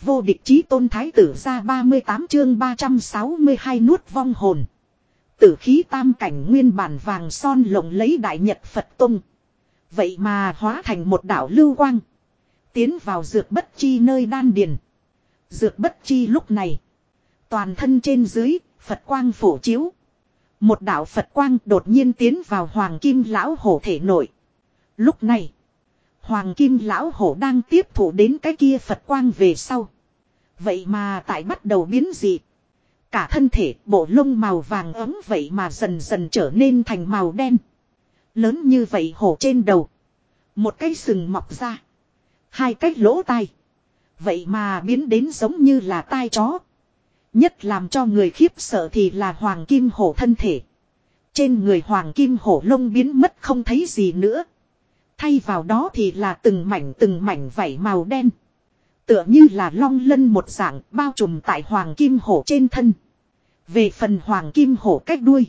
Vô địch chí tôn thái tử ra 38 chương 362 nuốt vong hồn. Tử khí tam cảnh nguyên bản vàng son lộng lấy đại nhật Phật Tông. Vậy mà hóa thành một đảo lưu quang. Tiến vào dược bất chi nơi đan điền. Dược bất chi lúc này. Toàn thân trên dưới, Phật quang phổ chiếu. Một đạo Phật quang đột nhiên tiến vào hoàng kim lão hổ thể nội. Lúc này, hoàng kim lão hổ đang tiếp thủ đến cái kia Phật quang về sau. Vậy mà tại bắt đầu biến dị. Cả thân thể, bộ lông màu vàng ấm vậy mà dần dần trở nên thành màu đen. Lớn như vậy hổ trên đầu. Một cái sừng mọc ra. Hai cái lỗ tai. Vậy mà biến đến giống như là tai chó. Nhất làm cho người khiếp sợ thì là hoàng kim hổ thân thể. Trên người hoàng kim hổ lông biến mất không thấy gì nữa. Thay vào đó thì là từng mảnh từng mảnh vảy màu đen. Tựa như là long lân một dạng, bao trùm tại hoàng kim hổ trên thân. Về phần hoàng kim hổ cách đuôi.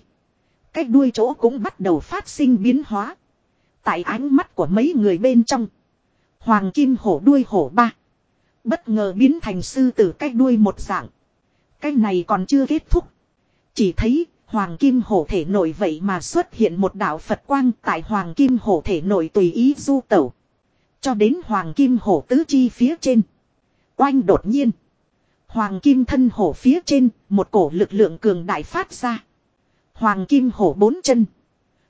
Cách đuôi chỗ cũng bắt đầu phát sinh biến hóa. Tại ánh mắt của mấy người bên trong. Hoàng kim hổ đuôi hổ ba. Bất ngờ biến thành sư tử cách đuôi một dạng. Cái này còn chưa kết thúc. Chỉ thấy Hoàng Kim Hổ thể nội vậy mà xuất hiện một đạo Phật quang tại Hoàng Kim Hổ thể nội tùy ý du tẩu. Cho đến Hoàng Kim Hổ tứ chi phía trên. Oanh đột nhiên. Hoàng Kim thân hổ phía trên, một cổ lực lượng cường đại phát ra. Hoàng Kim hổ bốn chân.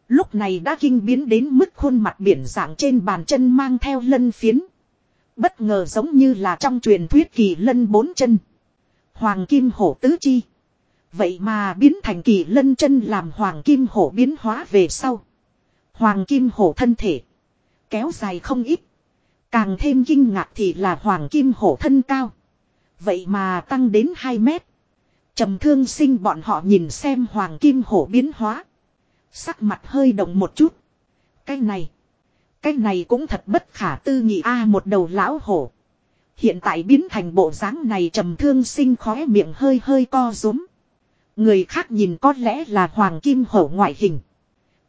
Lúc này đã kinh biến đến mức khuôn mặt biển dạng trên bàn chân mang theo lân phiến. Bất ngờ giống như là trong truyền thuyết kỳ lân bốn chân. Hoàng kim hổ tứ chi. Vậy mà biến thành kỳ lân chân làm hoàng kim hổ biến hóa về sau. Hoàng kim hổ thân thể. Kéo dài không ít. Càng thêm kinh ngạc thì là hoàng kim hổ thân cao. Vậy mà tăng đến 2 mét. trầm thương sinh bọn họ nhìn xem hoàng kim hổ biến hóa. Sắc mặt hơi động một chút. Cái này. Cái này cũng thật bất khả tư nghị a à, một đầu lão hổ. Hiện tại biến thành bộ dáng này trầm thương sinh khóe miệng hơi hơi co rúm. Người khác nhìn có lẽ là hoàng kim hổ ngoại hình.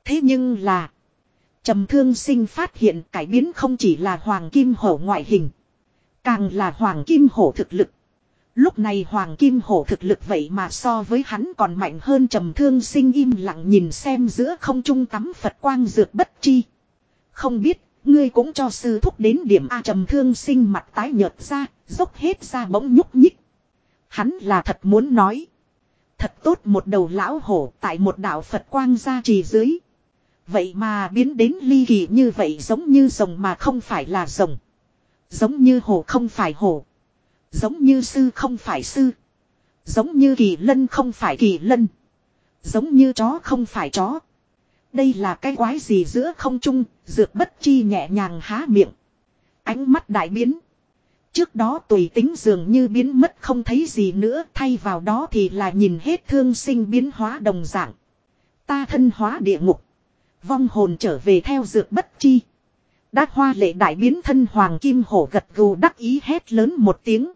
Thế nhưng là. Trầm thương sinh phát hiện cải biến không chỉ là hoàng kim hổ ngoại hình. Càng là hoàng kim hổ thực lực. Lúc này hoàng kim hổ thực lực vậy mà so với hắn còn mạnh hơn trầm thương sinh im lặng nhìn xem giữa không trung tắm Phật quang dược bất chi. Không biết Ngươi cũng cho sư thúc đến điểm A trầm thương sinh mặt tái nhợt ra, dốc hết ra bỗng nhúc nhích. Hắn là thật muốn nói. Thật tốt một đầu lão hổ tại một đạo Phật quang gia trì dưới. Vậy mà biến đến ly kỳ như vậy giống như rồng mà không phải là rồng. Giống như hổ không phải hổ. Giống như sư không phải sư. Giống như kỳ lân không phải kỳ lân. Giống như chó không phải chó. Đây là cái quái gì giữa không trung, dược bất chi nhẹ nhàng há miệng. Ánh mắt đại biến. Trước đó tùy tính dường như biến mất không thấy gì nữa, thay vào đó thì là nhìn hết thương sinh biến hóa đồng dạng. Ta thân hóa địa ngục. Vong hồn trở về theo dược bất chi. Đã hoa lệ đại biến thân hoàng kim hổ gật gù đắc ý hét lớn một tiếng.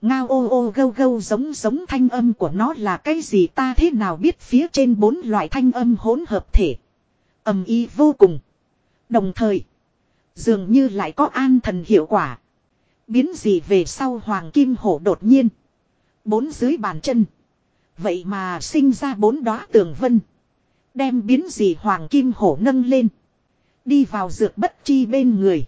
Ngao ô ô gâu gâu giống giống thanh âm của nó là cái gì ta thế nào biết phía trên bốn loại thanh âm hỗn hợp thể. ầm y vô cùng. Đồng thời, dường như lại có an thần hiệu quả. Biến gì về sau hoàng kim hổ đột nhiên. Bốn dưới bàn chân. Vậy mà sinh ra bốn đóa tường vân. Đem biến gì hoàng kim hổ nâng lên. Đi vào dược bất chi bên người.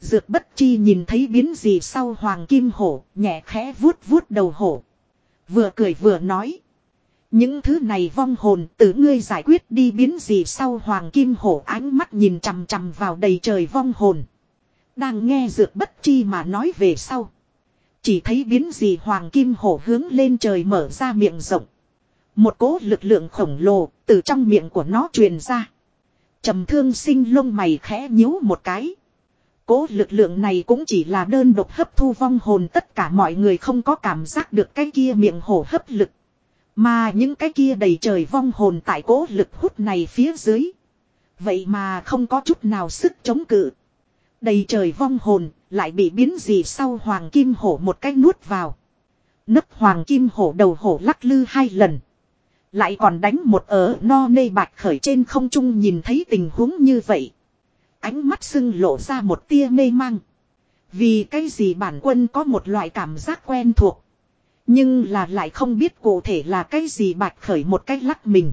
Dược bất chi nhìn thấy biến gì sau hoàng kim hổ, nhẹ khẽ vuốt vuốt đầu hổ. Vừa cười vừa nói. Những thứ này vong hồn tự ngươi giải quyết đi biến gì sau hoàng kim hổ ánh mắt nhìn chằm chằm vào đầy trời vong hồn. Đang nghe dược bất chi mà nói về sau. Chỉ thấy biến gì hoàng kim hổ hướng lên trời mở ra miệng rộng. Một cỗ lực lượng khổng lồ từ trong miệng của nó truyền ra. trầm thương sinh lông mày khẽ nhíu một cái. Cố lực lượng này cũng chỉ là đơn độc hấp thu vong hồn tất cả mọi người không có cảm giác được cái kia miệng hổ hấp lực. Mà những cái kia đầy trời vong hồn tại cố lực hút này phía dưới. Vậy mà không có chút nào sức chống cự. Đầy trời vong hồn lại bị biến gì sau hoàng kim hổ một cái nuốt vào. Nấp hoàng kim hổ đầu hổ lắc lư hai lần. Lại còn đánh một ở no nê bạch khởi trên không trung nhìn thấy tình huống như vậy. Ánh mắt sưng lộ ra một tia mê mang. Vì cái gì bản quân có một loại cảm giác quen thuộc. Nhưng là lại không biết cụ thể là cái gì bạch khởi một cách lắc mình.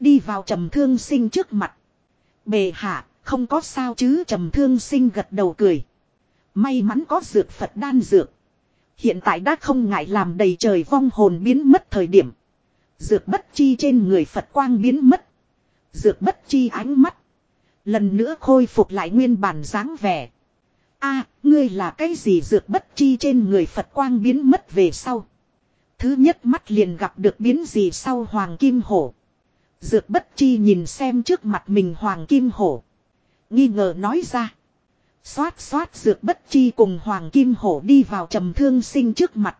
Đi vào trầm thương sinh trước mặt. Bề hạ, không có sao chứ, trầm thương sinh gật đầu cười. May mắn có dược Phật đan dược. Hiện tại đã không ngại làm đầy trời vong hồn biến mất thời điểm. Dược bất chi trên người Phật quang biến mất. Dược bất chi ánh mắt. Lần nữa khôi phục lại nguyên bản dáng vẻ. a, ngươi là cái gì dược bất chi trên người Phật quang biến mất về sau. Thứ nhất mắt liền gặp được biến gì sau Hoàng Kim Hổ. Dược bất chi nhìn xem trước mặt mình Hoàng Kim Hổ. Nghi ngờ nói ra. Xoát xoát dược bất chi cùng Hoàng Kim Hổ đi vào trầm thương sinh trước mặt.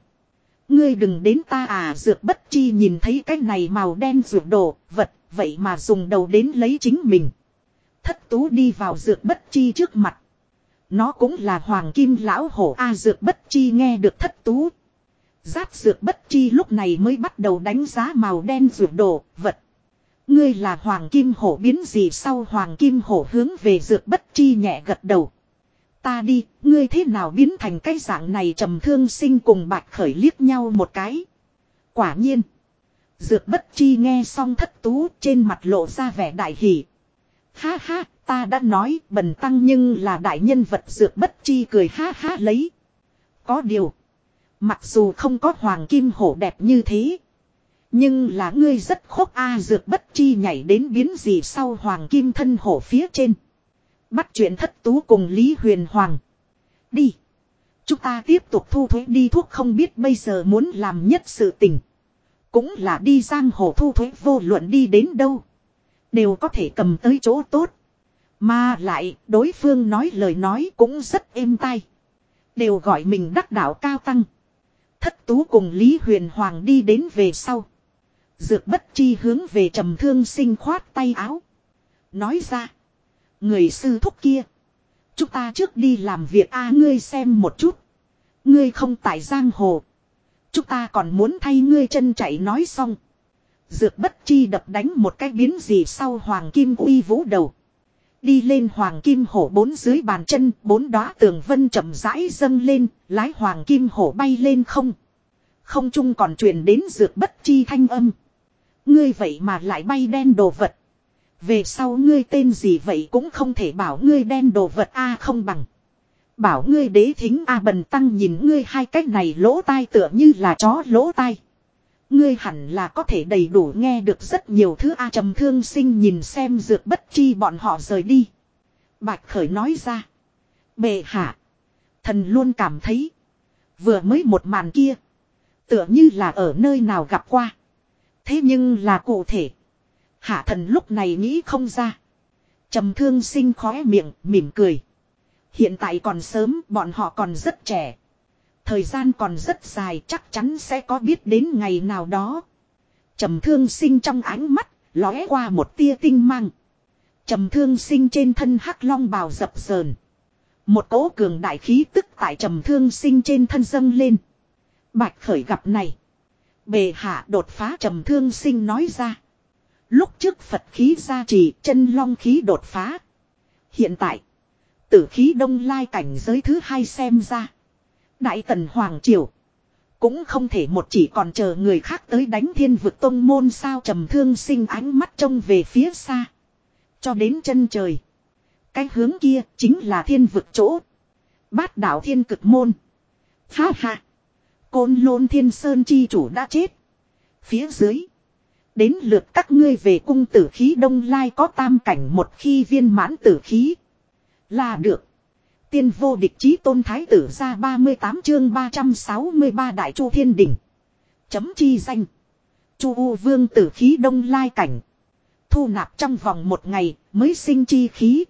Ngươi đừng đến ta à dược bất chi nhìn thấy cái này màu đen dược đổ vật, vậy mà dùng đầu đến lấy chính mình. Thất tú đi vào dược bất chi trước mặt. Nó cũng là Hoàng Kim Lão Hổ A dược bất chi nghe được thất tú. Giát dược bất chi lúc này mới bắt đầu đánh giá màu đen dược đồ, vật. Ngươi là Hoàng Kim Hổ biến gì sau Hoàng Kim Hổ hướng về dược bất chi nhẹ gật đầu. Ta đi, ngươi thế nào biến thành cái dạng này trầm thương sinh cùng bạch khởi liếc nhau một cái. Quả nhiên. Dược bất chi nghe xong thất tú trên mặt lộ ra vẻ đại hỷ. Ha ha, ta đã nói bần tăng nhưng là đại nhân vật dược bất chi cười ha ha lấy. Có điều. Mặc dù không có hoàng kim hổ đẹp như thế. Nhưng là ngươi rất khốc a dược bất chi nhảy đến biến gì sau hoàng kim thân hổ phía trên. Bắt chuyện thất tú cùng Lý Huyền Hoàng. Đi. Chúng ta tiếp tục thu thuế đi thuốc không biết bây giờ muốn làm nhất sự tình. Cũng là đi giang hồ thu thuế vô luận đi đến đâu. Đều có thể cầm tới chỗ tốt. Mà lại, đối phương nói lời nói cũng rất êm tai. Đều gọi mình đắc đạo cao tăng. Thất tú cùng Lý Huyền Hoàng đi đến về sau. Dược bất chi hướng về trầm thương sinh khoát tay áo. Nói ra. Người sư thúc kia. Chúng ta trước đi làm việc a ngươi xem một chút. Ngươi không tại giang hồ. Chúng ta còn muốn thay ngươi chân chạy nói xong. Dược bất chi đập đánh một cái biến gì sau hoàng kim uy vũ đầu. Đi lên hoàng kim hổ bốn dưới bàn chân, bốn đóa tường vân chậm rãi dâng lên, lái hoàng kim hổ bay lên không. Không trung còn truyền đến dược bất chi thanh âm. Ngươi vậy mà lại bay đen đồ vật. Về sau ngươi tên gì vậy cũng không thể bảo ngươi đen đồ vật a không bằng. Bảo ngươi đế thính a bần tăng nhìn ngươi hai cách này lỗ tai tựa như là chó lỗ tai. Ngươi hẳn là có thể đầy đủ nghe được rất nhiều thứ a trầm thương sinh nhìn xem dược bất chi bọn họ rời đi. Bạch khởi nói ra. Bệ hạ. Thần luôn cảm thấy. Vừa mới một màn kia. Tựa như là ở nơi nào gặp qua. Thế nhưng là cụ thể. Hạ thần lúc này nghĩ không ra. trầm thương sinh khóe miệng, mỉm cười. Hiện tại còn sớm, bọn họ còn rất trẻ. Thời gian còn rất dài chắc chắn sẽ có biết đến ngày nào đó. trầm thương sinh trong ánh mắt, lóe qua một tia tinh mang. trầm thương sinh trên thân hắc long bào dập sờn. Một cỗ cường đại khí tức tại trầm thương sinh trên thân dâng lên. Bạch khởi gặp này. Bề hạ đột phá trầm thương sinh nói ra. Lúc trước Phật khí gia trì, chân long khí đột phá. Hiện tại. Tử khí đông lai cảnh giới thứ hai xem ra. Đại tần Hoàng Triều. Cũng không thể một chỉ còn chờ người khác tới đánh thiên vực tông môn sao trầm thương sinh ánh mắt trông về phía xa. Cho đến chân trời. Cái hướng kia chính là thiên vực chỗ. Bát đảo thiên cực môn. Ha ha. Côn lôn thiên sơn chi chủ đã chết. Phía dưới. Đến lượt các ngươi về cung tử khí đông lai có tam cảnh một khi viên mãn tử khí. Là được. Tiên vô địch chí tôn thái tử ra 38 chương 363 đại chu thiên đỉnh. Chấm chi danh. Chu U vương tử khí đông lai cảnh. Thu nạp trong vòng một ngày mới sinh chi khí.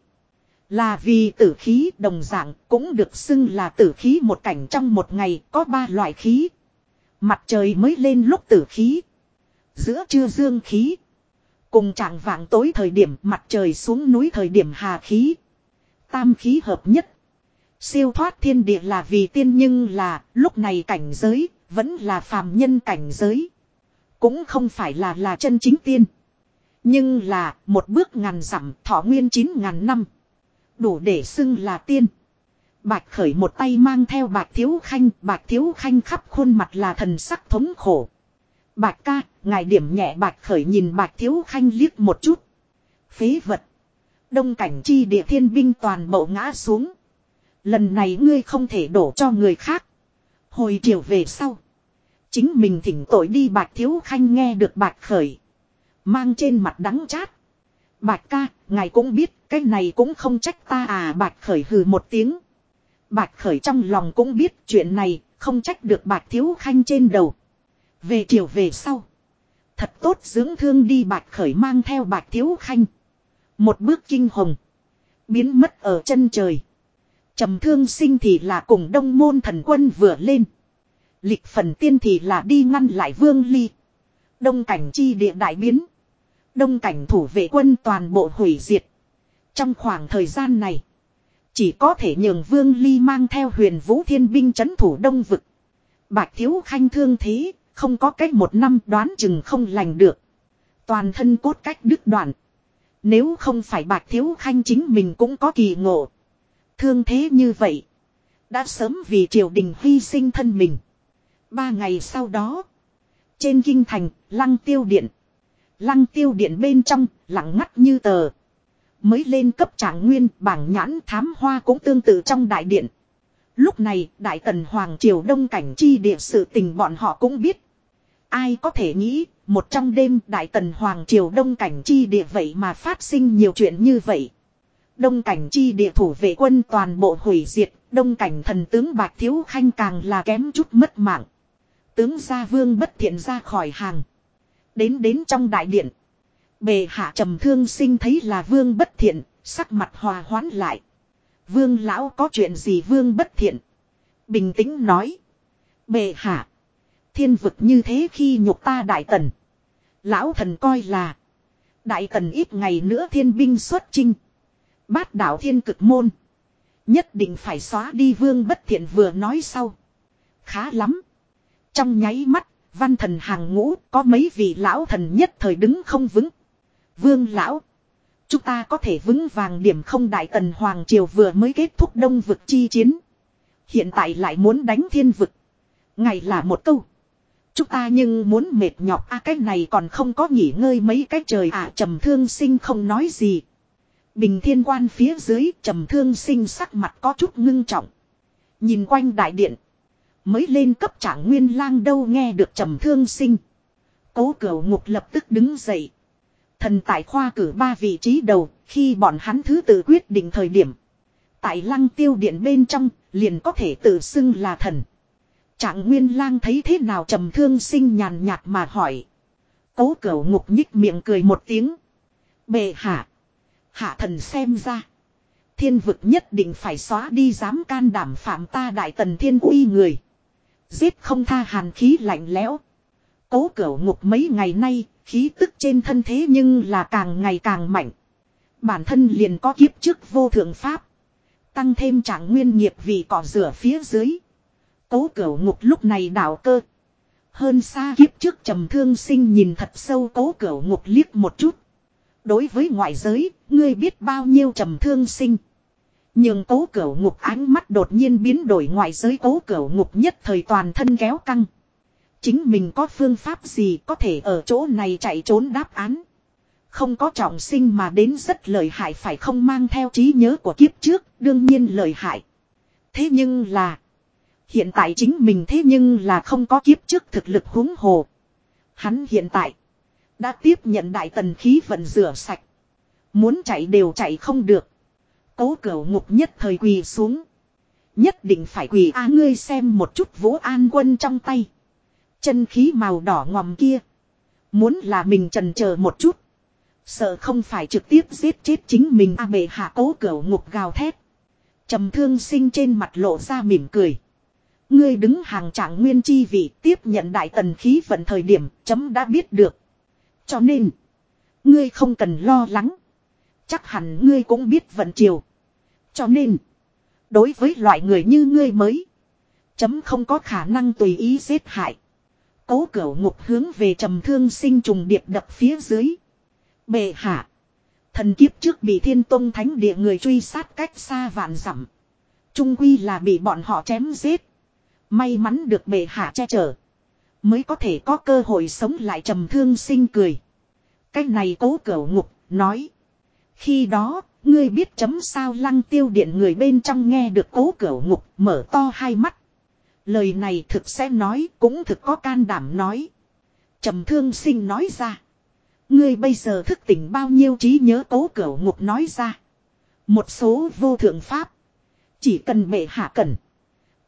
Là vì tử khí đồng dạng, cũng được xưng là tử khí một cảnh trong một ngày có ba loại khí. Mặt trời mới lên lúc tử khí. Giữa trưa dương khí. Cùng trạng vạng tối thời điểm, mặt trời xuống núi thời điểm hà khí. Tam khí hợp nhất. Siêu thoát thiên địa là vì tiên nhưng là, lúc này cảnh giới, vẫn là phàm nhân cảnh giới. Cũng không phải là là chân chính tiên. Nhưng là, một bước ngàn dặm, thọ nguyên chín ngàn năm. Đủ để xưng là tiên. Bạch khởi một tay mang theo bạch thiếu khanh, bạch thiếu khanh khắp khuôn mặt là thần sắc thống khổ. Bạch ca, ngài điểm nhẹ bạch khởi nhìn bạch thiếu khanh liếc một chút. Phế vật. Đông cảnh chi địa thiên binh toàn bộ ngã xuống. Lần này ngươi không thể đổ cho người khác. Hồi chiều về sau. Chính mình thỉnh tội đi bạch thiếu khanh nghe được bạch khởi. Mang trên mặt đắng chát. Bạch ca, ngài cũng biết, cái này cũng không trách ta à bạch khởi hừ một tiếng. Bạch khởi trong lòng cũng biết chuyện này, không trách được bạch thiếu khanh trên đầu. Về chiều về sau. Thật tốt dưỡng thương đi bạch khởi mang theo bạch thiếu khanh. Một bước kinh hồng. Biến mất ở chân trời. trầm thương sinh thì là cùng đông môn thần quân vừa lên. Lịch phần tiên thì là đi ngăn lại vương ly. Đông cảnh chi địa đại biến. Đông cảnh thủ vệ quân toàn bộ hủy diệt. Trong khoảng thời gian này. Chỉ có thể nhường vương ly mang theo huyền vũ thiên binh chấn thủ đông vực. Bạch thiếu khanh thương thế. Không có cách một năm đoán chừng không lành được. Toàn thân cốt cách đứt đoạn. Nếu không phải bạch thiếu khanh chính mình cũng có kỳ ngộ. Thương thế như vậy. Đã sớm vì triều đình hy sinh thân mình. Ba ngày sau đó. Trên kinh thành, lăng tiêu điện. Lăng tiêu điện bên trong, lặng ngắt như tờ. Mới lên cấp trạng nguyên, bảng nhãn thám hoa cũng tương tự trong đại điện. Lúc này, đại tần Hoàng Triều Đông Cảnh chi địa sự tình bọn họ cũng biết. Ai có thể nghĩ, một trong đêm Đại Tần Hoàng Triều Đông Cảnh Chi địa vậy mà phát sinh nhiều chuyện như vậy. Đông Cảnh Chi địa thủ vệ quân toàn bộ hủy diệt, Đông Cảnh thần tướng Bạc Thiếu Khanh càng là kém chút mất mạng. Tướng gia vương bất thiện ra khỏi hàng. Đến đến trong đại điện. Bề hạ trầm thương sinh thấy là vương bất thiện, sắc mặt hòa hoãn lại. Vương lão có chuyện gì vương bất thiện? Bình tĩnh nói. Bề hạ. Thiên vực như thế khi nhục ta đại tần. Lão thần coi là. Đại tần ít ngày nữa thiên binh xuất chinh. Bát đạo thiên cực môn. Nhất định phải xóa đi vương bất thiện vừa nói sau. Khá lắm. Trong nháy mắt, văn thần hàng ngũ có mấy vị lão thần nhất thời đứng không vững. Vương lão. Chúng ta có thể vững vàng điểm không đại tần Hoàng Triều vừa mới kết thúc đông vực chi chiến. Hiện tại lại muốn đánh thiên vực. Ngày là một câu. Chúng ta nhưng muốn mệt nhọc a à, cái này còn không có nghỉ ngơi mấy cái trời à trầm thương sinh không nói gì. Bình thiên quan phía dưới trầm thương sinh sắc mặt có chút ngưng trọng. Nhìn quanh đại điện. Mới lên cấp trạng nguyên lang đâu nghe được trầm thương sinh. Cố cửu ngục lập tức đứng dậy. Thần tại khoa cử ba vị trí đầu khi bọn hắn thứ tự quyết định thời điểm. Tại lăng tiêu điện bên trong liền có thể tự xưng là thần. Trạng Nguyên Lang thấy thế nào trầm thương sinh nhàn nhạt mà hỏi. Cố cửu ngục nhích miệng cười một tiếng. Bệ hạ. Hạ thần xem ra. Thiên vực nhất định phải xóa đi dám can đảm phạm ta đại tần thiên uy người. Giết không tha hàn khí lạnh lẽo. Cố cửu ngục mấy ngày nay, khí tức trên thân thế nhưng là càng ngày càng mạnh. Bản thân liền có kiếp trước vô thượng pháp. Tăng thêm trạng nguyên nghiệp vì cỏ rửa phía dưới. Cố cửu ngục lúc này đảo cơ. Hơn xa kiếp trước trầm thương sinh nhìn thật sâu cố cửu ngục liếc một chút. Đối với ngoại giới, ngươi biết bao nhiêu trầm thương sinh. Nhưng cố cửu ngục ánh mắt đột nhiên biến đổi ngoại giới cố cửu ngục nhất thời toàn thân kéo căng. Chính mình có phương pháp gì có thể ở chỗ này chạy trốn đáp án. Không có trọng sinh mà đến rất lợi hại phải không mang theo trí nhớ của kiếp trước, đương nhiên lợi hại. Thế nhưng là... Hiện tại chính mình thế nhưng là không có kiếp trước thực lực huống hồ. Hắn hiện tại đã tiếp nhận đại tần khí vận rửa sạch. Muốn chạy đều chạy không được. Cố cửu ngục nhất thời quỳ xuống. Nhất định phải quỳ a ngươi xem một chút vũ an quân trong tay. Chân khí màu đỏ ngòm kia. Muốn là mình trần chờ một chút. Sợ không phải trực tiếp giết chết chính mình a bệ hạ cố cửa ngục gào thét. trầm thương sinh trên mặt lộ ra mỉm cười. Ngươi đứng hàng trạng nguyên chi vị tiếp nhận đại tần khí vận thời điểm chấm đã biết được. Cho nên, ngươi không cần lo lắng. Chắc hẳn ngươi cũng biết vận chiều. Cho nên, đối với loại người như ngươi mới, chấm không có khả năng tùy ý giết hại. Cố cửu ngục hướng về trầm thương sinh trùng điệp đập phía dưới. Bệ hạ. Thần kiếp trước bị thiên tông thánh địa người truy sát cách xa vạn dặm Trung quy là bị bọn họ chém giết. May mắn được bệ hạ che chở. Mới có thể có cơ hội sống lại trầm thương sinh cười. Cái này cố cửu ngục, nói. Khi đó, ngươi biết chấm sao lăng tiêu điện người bên trong nghe được cố cửu ngục, mở to hai mắt. Lời này thực sẽ nói, cũng thực có can đảm nói. Trầm thương sinh nói ra. Ngươi bây giờ thức tỉnh bao nhiêu trí nhớ cố cửu ngục nói ra. Một số vô thượng pháp. Chỉ cần bệ hạ cần.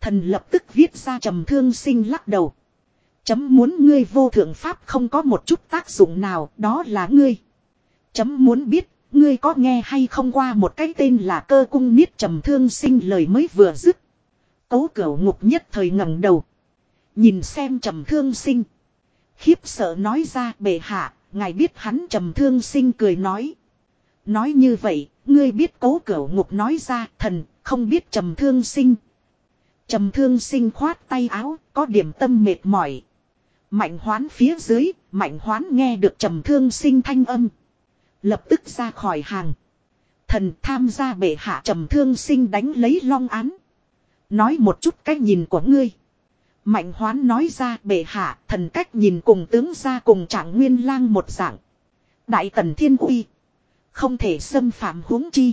Thần lập tức viết ra trầm thương sinh lắc đầu. Chấm muốn ngươi vô thượng pháp không có một chút tác dụng nào, đó là ngươi. Chấm muốn biết, ngươi có nghe hay không qua một cái tên là cơ cung niết trầm thương sinh lời mới vừa dứt. Cố cửu ngục nhất thời ngẩng đầu. Nhìn xem trầm thương sinh. Khiếp sợ nói ra bệ hạ, ngài biết hắn trầm thương sinh cười nói. Nói như vậy, ngươi biết cố cửu ngục nói ra thần, không biết trầm thương sinh. Trầm thương sinh khoát tay áo, có điểm tâm mệt mỏi. Mạnh hoán phía dưới, mạnh hoán nghe được trầm thương sinh thanh âm. Lập tức ra khỏi hàng. Thần tham gia bệ hạ trầm thương sinh đánh lấy long án. Nói một chút cách nhìn của ngươi. Mạnh hoán nói ra, bệ hạ, thần cách nhìn cùng tướng ra cùng trạng nguyên lang một dạng. Đại tần thiên uy. Không thể xâm phạm huống chi.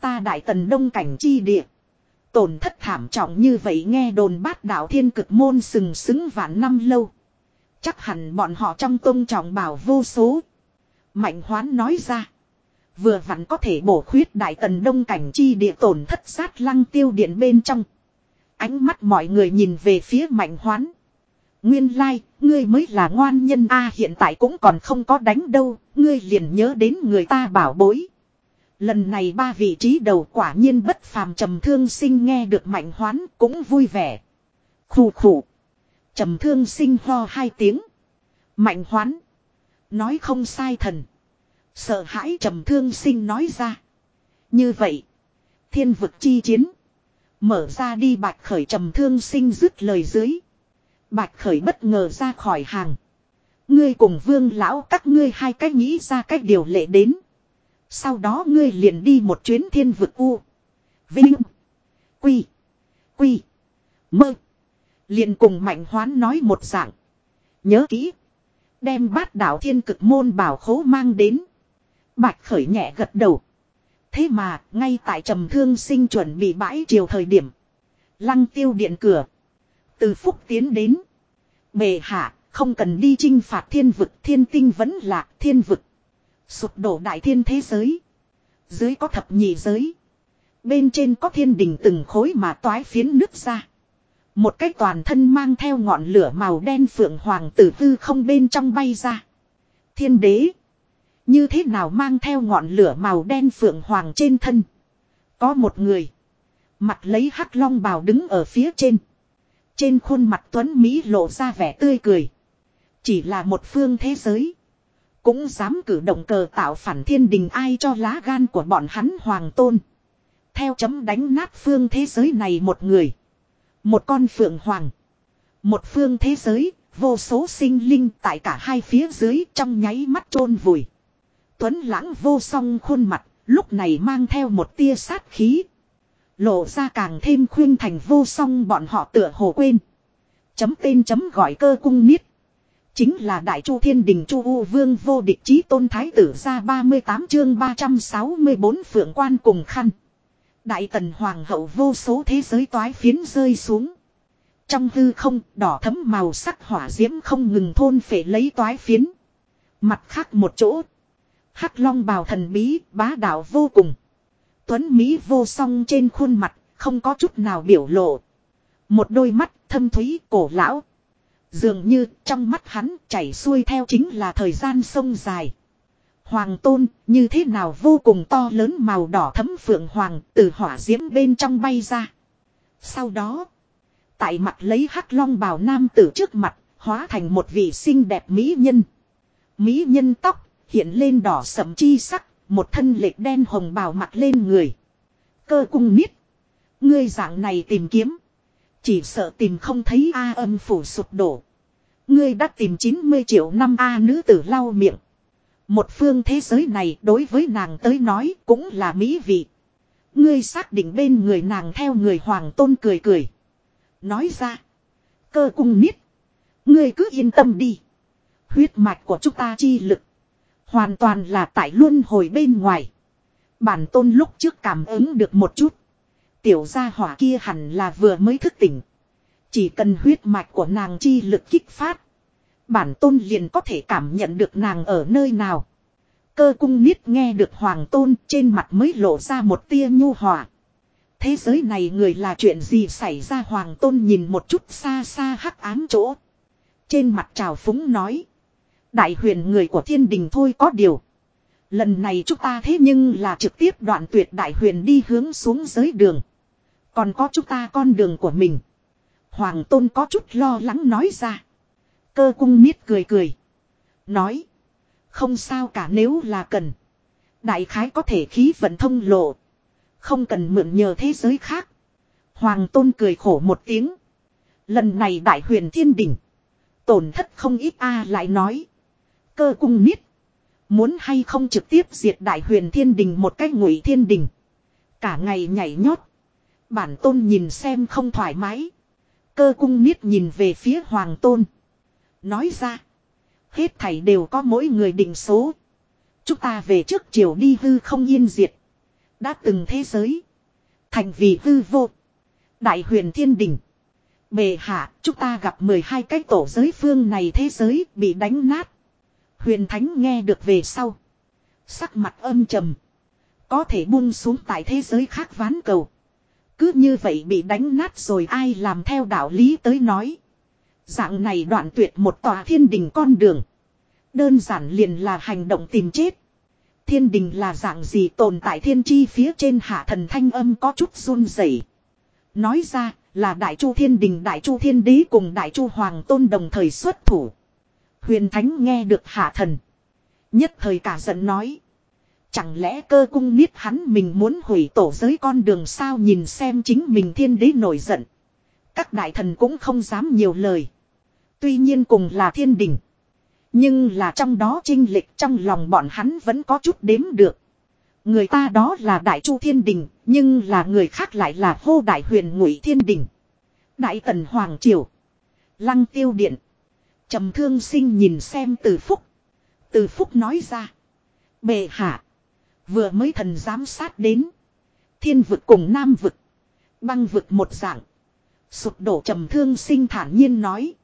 Ta đại tần đông cảnh chi địa. Tổn thất thảm trọng như vậy nghe đồn bát đạo thiên cực môn sừng sững vạn năm lâu. Chắc hẳn bọn họ trong tôn trọng bảo vô số. Mạnh hoán nói ra. Vừa vặn có thể bổ khuyết đại tần đông cảnh chi địa tổn thất sát lăng tiêu điện bên trong. Ánh mắt mọi người nhìn về phía mạnh hoán. Nguyên lai, like, ngươi mới là ngoan nhân a hiện tại cũng còn không có đánh đâu, ngươi liền nhớ đến người ta bảo bối. Lần này ba vị trí đầu quả nhiên bất phàm trầm thương sinh nghe được mạnh hoán cũng vui vẻ. Khủ khủ. Trầm thương sinh ho hai tiếng. Mạnh hoán. Nói không sai thần. Sợ hãi trầm thương sinh nói ra. Như vậy. Thiên vực chi chiến. Mở ra đi bạch khởi trầm thương sinh dứt lời dưới. Bạch khởi bất ngờ ra khỏi hàng. Ngươi cùng vương lão các ngươi hai cách nghĩ ra cách điều lệ đến. Sau đó ngươi liền đi một chuyến thiên vực u. Vinh. Quy. Quy. Mơ. Liền cùng mạnh hoán nói một dạng. Nhớ kỹ. Đem bát đảo thiên cực môn bảo khố mang đến. Bạch khởi nhẹ gật đầu. Thế mà, ngay tại trầm thương sinh chuẩn bị bãi chiều thời điểm. Lăng tiêu điện cửa. Từ phúc tiến đến. Bề hạ, không cần đi chinh phạt thiên vực thiên tinh vẫn là thiên vực. Sụp đổ đại thiên thế giới. Dưới có thập nhị giới. Bên trên có thiên đình từng khối mà toái phiến nước ra. Một cái toàn thân mang theo ngọn lửa màu đen phượng hoàng tử tư không bên trong bay ra. Thiên đế. Như thế nào mang theo ngọn lửa màu đen phượng hoàng trên thân. Có một người. Mặt lấy hắc long bào đứng ở phía trên. Trên khuôn mặt tuấn Mỹ lộ ra vẻ tươi cười. Chỉ là một phương thế giới. Cũng dám cử động cờ tạo phản thiên đình ai cho lá gan của bọn hắn hoàng tôn. Theo chấm đánh nát phương thế giới này một người. Một con phượng hoàng. Một phương thế giới, vô số sinh linh tại cả hai phía dưới trong nháy mắt chôn vùi. Tuấn lãng vô song khuôn mặt, lúc này mang theo một tia sát khí. Lộ ra càng thêm khuyên thành vô song bọn họ tựa hồ quên. Chấm tên chấm gọi cơ cung niết. Chính là Đại Chu Thiên Đình Chu U Vương vô địch chí tôn thái tử ra 38 chương 364 phượng quan cùng khăn. Đại tần hoàng hậu vô số thế giới toái phiến rơi xuống. Trong hư không đỏ thấm màu sắc hỏa diễm không ngừng thôn phệ lấy toái phiến. Mặt khác một chỗ. Hắc long bào thần bí bá đạo vô cùng. Tuấn Mỹ vô song trên khuôn mặt không có chút nào biểu lộ. Một đôi mắt thâm thúy cổ lão. Dường như trong mắt hắn chảy xuôi theo chính là thời gian sông dài. Hoàng tôn như thế nào vô cùng to lớn màu đỏ thấm phượng hoàng từ hỏa diễm bên trong bay ra. Sau đó, tại mặt lấy hắc long bào nam tử trước mặt, hóa thành một vị xinh đẹp mỹ nhân. Mỹ nhân tóc, hiện lên đỏ sẫm chi sắc, một thân lệch đen hồng bào mặt lên người. Cơ cung niết. Ngươi dạng này tìm kiếm. Chỉ sợ tìm không thấy A âm phủ sụp đổ. Ngươi đã tìm 90 triệu năm A nữ tử lau miệng. Một phương thế giới này đối với nàng tới nói cũng là mỹ vị. Ngươi xác định bên người nàng theo người hoàng tôn cười cười. Nói ra. Cơ cung niết. Ngươi cứ yên tâm đi. Huyết mạch của chúng ta chi lực. Hoàn toàn là tại luân hồi bên ngoài. Bản tôn lúc trước cảm ứng được một chút. Tiểu gia hỏa kia hẳn là vừa mới thức tỉnh. Chỉ cần huyết mạch của nàng chi lực kích phát. Bản tôn liền có thể cảm nhận được nàng ở nơi nào. Cơ cung niết nghe được hoàng tôn trên mặt mới lộ ra một tia nhu hòa. Thế giới này người là chuyện gì xảy ra hoàng tôn nhìn một chút xa xa hắc ám chỗ. Trên mặt trào phúng nói. Đại huyền người của thiên đình thôi có điều. Lần này chúng ta thế nhưng là trực tiếp đoạn tuyệt đại huyền đi hướng xuống giới đường. Còn có chúng ta con đường của mình. Hoàng tôn có chút lo lắng nói ra. Cơ cung miết cười cười. Nói. Không sao cả nếu là cần. Đại khái có thể khí vận thông lộ. Không cần mượn nhờ thế giới khác. Hoàng tôn cười khổ một tiếng. Lần này đại huyền thiên đỉnh. Tổn thất không ít a lại nói. Cơ cung miết. Muốn hay không trực tiếp diệt đại huyền thiên đình một cách ngụy thiên đình. Cả ngày nhảy nhót. Bản tôn nhìn xem không thoải mái. Cơ cung niết nhìn về phía hoàng tôn. Nói ra. Hết thảy đều có mỗi người định số. Chúng ta về trước chiều đi hư không yên diệt. Đã từng thế giới. Thành vì hư vô. Đại huyền thiên đình. Bề hạ, chúng ta gặp 12 cái tổ giới phương này thế giới bị đánh nát. Huyền Thánh nghe được về sau. Sắc mặt âm trầm. Có thể buông xuống tại thế giới khác ván cầu. Cứ như vậy bị đánh nát rồi ai làm theo đạo lý tới nói. Dạng này đoạn tuyệt một tòa thiên đình con đường. Đơn giản liền là hành động tìm chết. Thiên đình là dạng gì tồn tại thiên chi phía trên hạ thần thanh âm có chút run rẩy. Nói ra là đại chu thiên đình, đại chu thiên đế cùng đại chu hoàng tôn đồng thời xuất thủ. Huyền Thánh nghe được hạ thần. Nhất thời cả giận nói. Chẳng lẽ cơ cung niết hắn mình muốn hủy tổ giới con đường sao nhìn xem chính mình thiên đế nổi giận. Các đại thần cũng không dám nhiều lời. Tuy nhiên cùng là thiên đình. Nhưng là trong đó trinh lịch trong lòng bọn hắn vẫn có chút đếm được. Người ta đó là đại chu thiên đình, nhưng là người khác lại là hô đại huyền ngụy thiên đình. Đại tần hoàng triều. Lăng tiêu điện trầm thương sinh nhìn xem từ phúc. Từ phúc nói ra. Bệ hạ. Vừa mới thần giám sát đến. Thiên vực cùng nam vực. Băng vực một dạng. Sụp đổ trầm thương sinh thản nhiên nói.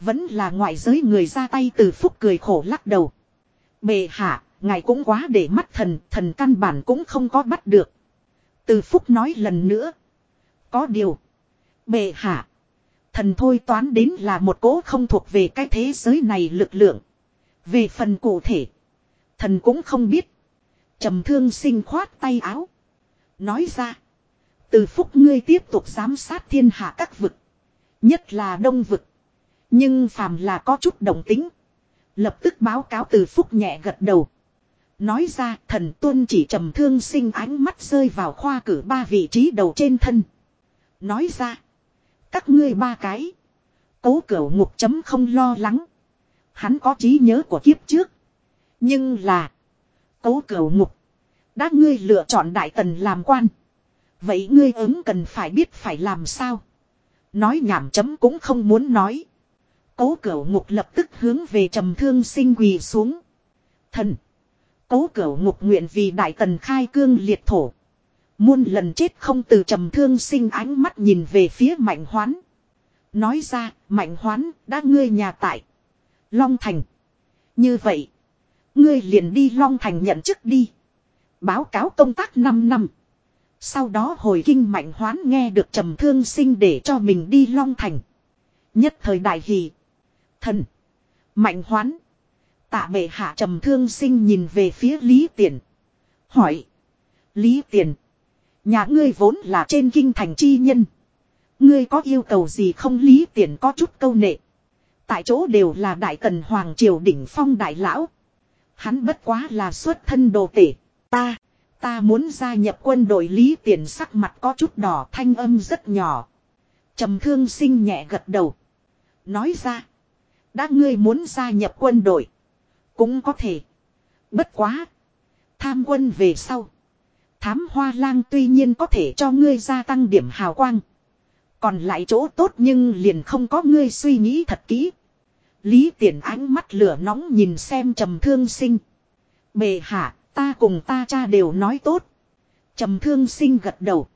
Vẫn là ngoại giới người ra tay từ phúc cười khổ lắc đầu. Bệ hạ, ngài cũng quá để mắt thần, thần căn bản cũng không có bắt được. Từ phúc nói lần nữa. Có điều. Bệ hạ. Thần thôi toán đến là một cố không thuộc về cái thế giới này lực lượng. Về phần cụ thể. Thần cũng không biết. trầm thương sinh khoát tay áo. Nói ra. Từ phúc ngươi tiếp tục giám sát thiên hạ các vực. Nhất là đông vực. Nhưng phàm là có chút đồng tính. Lập tức báo cáo từ phúc nhẹ gật đầu. Nói ra, thần tuân chỉ trầm thương sinh ánh mắt rơi vào khoa cử ba vị trí đầu trên thân. Nói ra. Các ngươi ba cái. Cố cửu ngục chấm không lo lắng. Hắn có trí nhớ của kiếp trước. Nhưng là. Cố cửu ngục. Đã ngươi lựa chọn đại tần làm quan. Vậy ngươi ứng cần phải biết phải làm sao. Nói nhảm chấm cũng không muốn nói. Cố cửu ngục lập tức hướng về trầm thương sinh quỳ xuống. Thần. Cố cửu ngục nguyện vì đại tần khai cương liệt thổ. Muôn lần chết không từ trầm thương sinh ánh mắt nhìn về phía mạnh hoán. Nói ra, mạnh hoán, đã ngươi nhà tại. Long Thành. Như vậy. Ngươi liền đi Long Thành nhận chức đi. Báo cáo công tác 5 năm. Sau đó hồi kinh mạnh hoán nghe được trầm thương sinh để cho mình đi Long Thành. Nhất thời đại hỷ. Thần. Mạnh hoán. Tạ bệ hạ trầm thương sinh nhìn về phía Lý Tiền. Hỏi. Lý Tiền. Nhà ngươi vốn là trên kinh thành chi nhân. Ngươi có yêu cầu gì không Lý Tiền có chút câu nệ. Tại chỗ đều là đại tần hoàng triều đỉnh phong đại lão. Hắn bất quá là xuất thân đồ tể. Ta. Ta muốn gia nhập quân đội Lý Tiền sắc mặt có chút đỏ, thanh âm rất nhỏ. trầm thương sinh nhẹ gật đầu. Nói ra. Đã ngươi muốn gia nhập quân đội. Cũng có thể. Bất quá. Tham quân về sau. Thám hoa lang tuy nhiên có thể cho ngươi gia tăng điểm hào quang. Còn lại chỗ tốt nhưng liền không có ngươi suy nghĩ thật kỹ. Lý tiện ánh mắt lửa nóng nhìn xem trầm thương sinh. Bề hạ, ta cùng ta cha đều nói tốt. Trầm thương sinh gật đầu.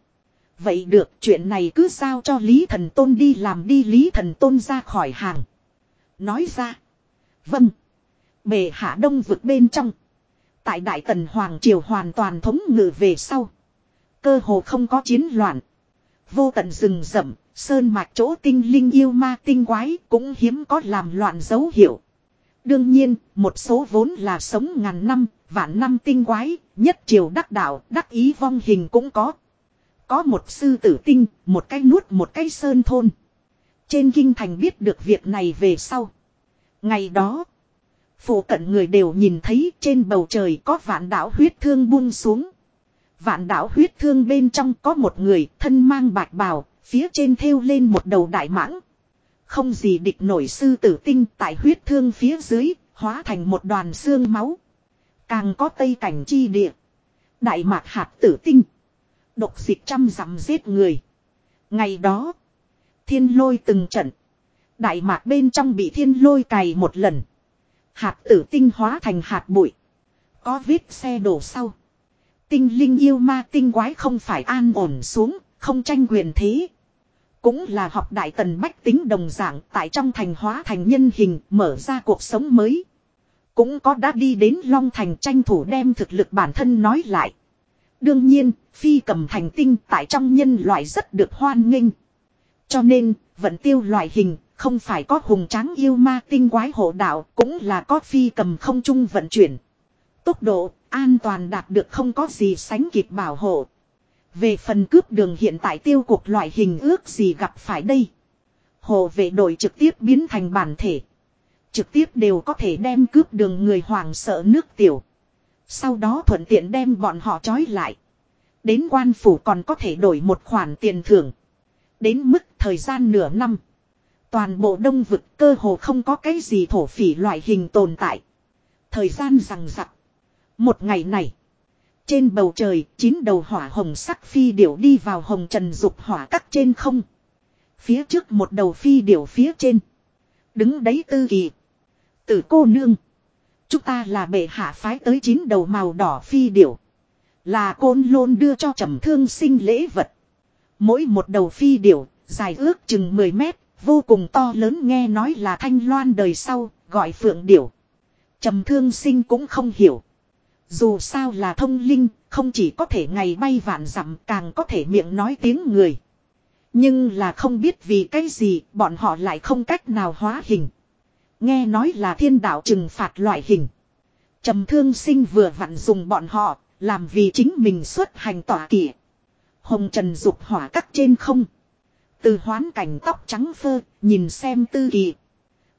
Vậy được chuyện này cứ giao cho Lý Thần Tôn đi làm đi Lý Thần Tôn ra khỏi hàng. Nói ra. Vâng. Bề hạ đông vực bên trong. Tại Đại Tần Hoàng Triều hoàn toàn thống ngự về sau. Cơ hồ không có chiến loạn. Vô tận rừng rậm, sơn mạch chỗ tinh linh yêu ma tinh quái cũng hiếm có làm loạn dấu hiệu. Đương nhiên, một số vốn là sống ngàn năm, vạn năm tinh quái, nhất triều đắc đạo, đắc ý vong hình cũng có. Có một sư tử tinh, một cái nuốt một cái sơn thôn. Trên kinh thành biết được việc này về sau. Ngày đó, Phủ cận người đều nhìn thấy trên bầu trời có vạn đảo huyết thương buông xuống. Vạn đảo huyết thương bên trong có một người thân mang bạch bào, phía trên thêu lên một đầu đại mãng. Không gì địch nổi sư tử tinh tại huyết thương phía dưới, hóa thành một đoàn xương máu. Càng có tây cảnh chi địa. Đại mạc hạt tử tinh. Độc dịch trăm dặm giết người. Ngày đó, thiên lôi từng trận. Đại mạc bên trong bị thiên lôi cày một lần. Hạt tử tinh hóa thành hạt bụi. Có vết xe đổ sau. Tinh linh yêu ma tinh quái không phải an ổn xuống, không tranh quyền thế. Cũng là học đại tần bách tính đồng dạng tại trong thành hóa thành nhân hình mở ra cuộc sống mới. Cũng có đã đi đến Long Thành tranh thủ đem thực lực bản thân nói lại. Đương nhiên, phi cầm thành tinh tại trong nhân loại rất được hoan nghênh. Cho nên, vận tiêu loại hình không phải có hùng tráng yêu ma tinh quái hộ đạo cũng là có phi cầm không trung vận chuyển. Tốc độ, an toàn đạt được không có gì sánh kịp bảo hộ. Về phần cướp đường hiện tại tiêu cuộc loại hình ước gì gặp phải đây. Hộ vệ đội trực tiếp biến thành bản thể. Trực tiếp đều có thể đem cướp đường người hoàng sợ nước tiểu. Sau đó thuận tiện đem bọn họ trói lại. Đến quan phủ còn có thể đổi một khoản tiền thưởng. Đến mức thời gian nửa năm. Toàn bộ đông vực cơ hồ không có cái gì thổ phỉ loại hình tồn tại. Thời gian rằng rặc. Một ngày này. Trên bầu trời, chín đầu hỏa hồng sắc phi điểu đi vào hồng trần dục hỏa cắt trên không. Phía trước một đầu phi điểu phía trên. Đứng đấy tư kỳ. Tử cô nương. Chúng ta là bệ hạ phái tới chín đầu màu đỏ phi điểu. Là côn lôn đưa cho trầm thương sinh lễ vật. Mỗi một đầu phi điểu, dài ước chừng 10 mét, Vô cùng to lớn nghe nói là thanh loan đời sau, gọi phượng điểu. trầm thương sinh cũng không hiểu. Dù sao là thông linh, không chỉ có thể ngày bay vạn dặm càng có thể miệng nói tiếng người. Nhưng là không biết vì cái gì bọn họ lại không cách nào hóa hình. Nghe nói là thiên đạo trừng phạt loại hình. trầm thương sinh vừa vặn dùng bọn họ, làm vì chính mình xuất hành tỏa kỷ. Hồng Trần dục hỏa cắt trên không. Từ hoán cảnh tóc trắng phơ, nhìn xem tư kỳ.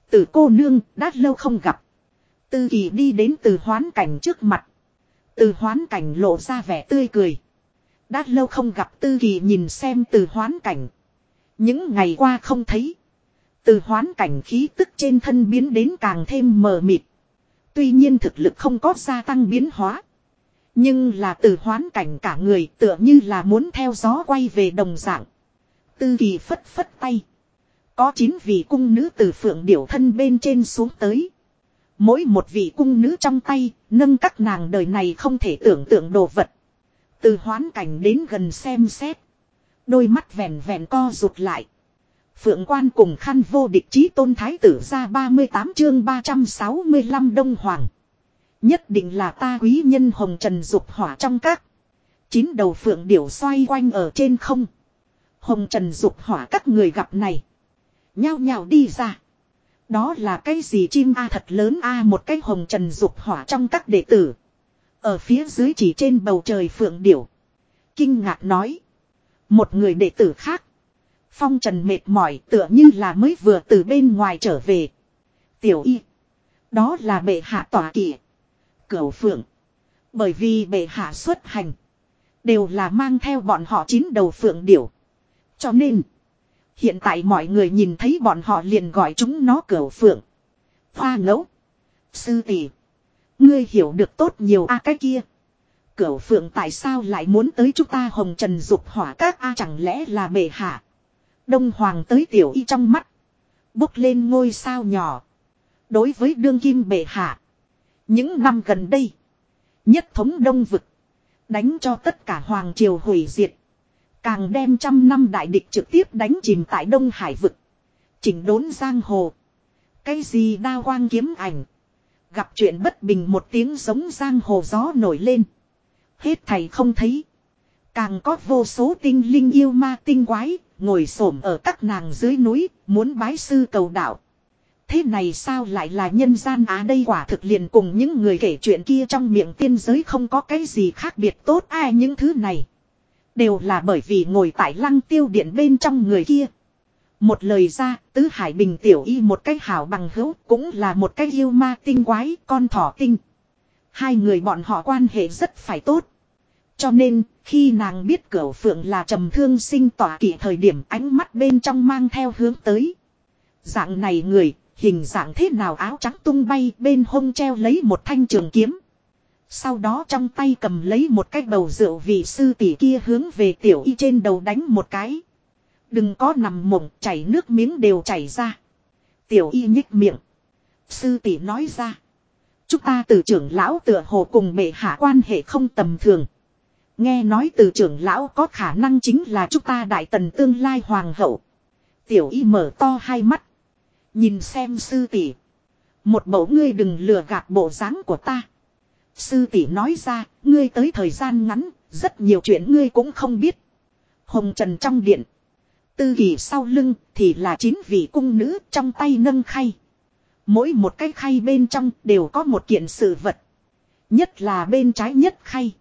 Từ cô nương, đã lâu không gặp. Tư kỳ đi đến từ hoán cảnh trước mặt. Từ hoán cảnh lộ ra vẻ tươi cười. Đã lâu không gặp tư kỳ nhìn xem từ hoán cảnh. Những ngày qua không thấy. Từ hoán cảnh khí tức trên thân biến đến càng thêm mờ mịt. Tuy nhiên thực lực không có gia tăng biến hóa. Nhưng là từ hoán cảnh cả người tựa như là muốn theo gió quay về đồng dạng. Tư kỳ phất phất tay. Có 9 vị cung nữ từ phượng điểu thân bên trên xuống tới. Mỗi một vị cung nữ trong tay, nâng các nàng đời này không thể tưởng tượng đồ vật. Từ hoán cảnh đến gần xem xét. Đôi mắt vẹn vẹn co rụt lại. Phượng quan cùng khăn vô địch chí tôn thái tử ra 38 chương 365 đông hoàng. Nhất định là ta quý nhân hồng trần dục hỏa trong các. Chín đầu phượng điểu xoay quanh ở trên không. Hồng Trần dục hỏa các người gặp này. Nhao nhao đi ra. Đó là cái gì chim A thật lớn A một cái hồng trần dục hỏa trong các đệ tử. Ở phía dưới chỉ trên bầu trời phượng điểu. Kinh ngạc nói. Một người đệ tử khác. Phong trần mệt mỏi tựa như là mới vừa từ bên ngoài trở về. Tiểu y. Đó là bệ hạ tỏa kỷ. Cửu phượng. Bởi vì bệ hạ xuất hành. Đều là mang theo bọn họ chín đầu phượng điểu. Cho nên, hiện tại mọi người nhìn thấy bọn họ liền gọi chúng nó cửu phượng. Hoa ngẫu. Sư tỷ. Ngươi hiểu được tốt nhiều a cái kia. Cửu phượng tại sao lại muốn tới chúng ta hồng trần dục hỏa các a chẳng lẽ là bệ hạ. Đông hoàng tới tiểu y trong mắt. Bốc lên ngôi sao nhỏ. Đối với đương kim bệ hạ. Những năm gần đây. Nhất thống đông vực. Đánh cho tất cả hoàng triều hủy diệt. Càng đem trăm năm đại địch trực tiếp đánh chìm tại Đông Hải vực. Chỉnh đốn giang hồ. Cái gì đa quang kiếm ảnh. Gặp chuyện bất bình một tiếng giống giang hồ gió nổi lên. Hết thầy không thấy. Càng có vô số tinh linh yêu ma tinh quái, ngồi xổm ở các nàng dưới núi, muốn bái sư cầu đạo. Thế này sao lại là nhân gian á đây quả thực liền cùng những người kể chuyện kia trong miệng tiên giới không có cái gì khác biệt tốt ai những thứ này. Đều là bởi vì ngồi tại lăng tiêu điện bên trong người kia. Một lời ra, tứ hải bình tiểu y một cái hảo bằng hữu cũng là một cái yêu ma tinh quái, con thỏ tinh. Hai người bọn họ quan hệ rất phải tốt. Cho nên, khi nàng biết cửu phượng là trầm thương sinh tỏa kỵ thời điểm ánh mắt bên trong mang theo hướng tới. Dạng này người, hình dạng thế nào áo trắng tung bay bên hông treo lấy một thanh trường kiếm. Sau đó trong tay cầm lấy một cái bầu rượu vị sư tỷ kia hướng về tiểu y trên đầu đánh một cái. Đừng có nằm mộng, chảy nước miếng đều chảy ra. Tiểu y nhích miệng. Sư tỷ nói ra. Chúng ta từ trưởng lão tựa hồ cùng bệ hạ quan hệ không tầm thường. Nghe nói từ trưởng lão có khả năng chính là chúng ta đại tần tương lai hoàng hậu. Tiểu y mở to hai mắt. Nhìn xem sư tỷ. Một mẫu ngươi đừng lừa gạt bộ dáng của ta. Sư tỷ nói ra, ngươi tới thời gian ngắn, rất nhiều chuyện ngươi cũng không biết. Hồng Trần trong điện. Tư kỳ sau lưng thì là chín vị cung nữ trong tay nâng khay. Mỗi một cái khay bên trong đều có một kiện sự vật. Nhất là bên trái nhất khay.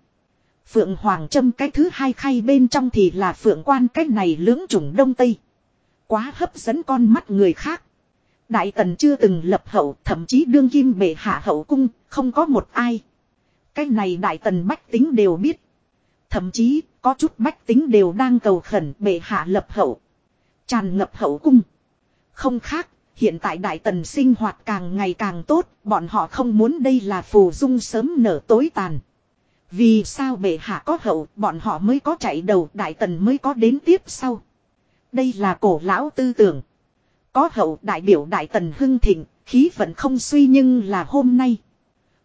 Phượng Hoàng châm cái thứ hai khay bên trong thì là phượng quan cái này lưỡng trùng đông tây. Quá hấp dẫn con mắt người khác. Đại tần chưa từng lập hậu, thậm chí đương kim bệ hạ hậu cung, không có một ai. Cái này đại tần bách tính đều biết. Thậm chí, có chút bách tính đều đang cầu khẩn bệ hạ lập hậu. Tràn ngập hậu cung. Không khác, hiện tại đại tần sinh hoạt càng ngày càng tốt, bọn họ không muốn đây là phù dung sớm nở tối tàn. Vì sao bệ hạ có hậu, bọn họ mới có chạy đầu, đại tần mới có đến tiếp sau. Đây là cổ lão tư tưởng. Có hậu đại biểu đại tần hưng thịnh, khí vận không suy nhưng là hôm nay.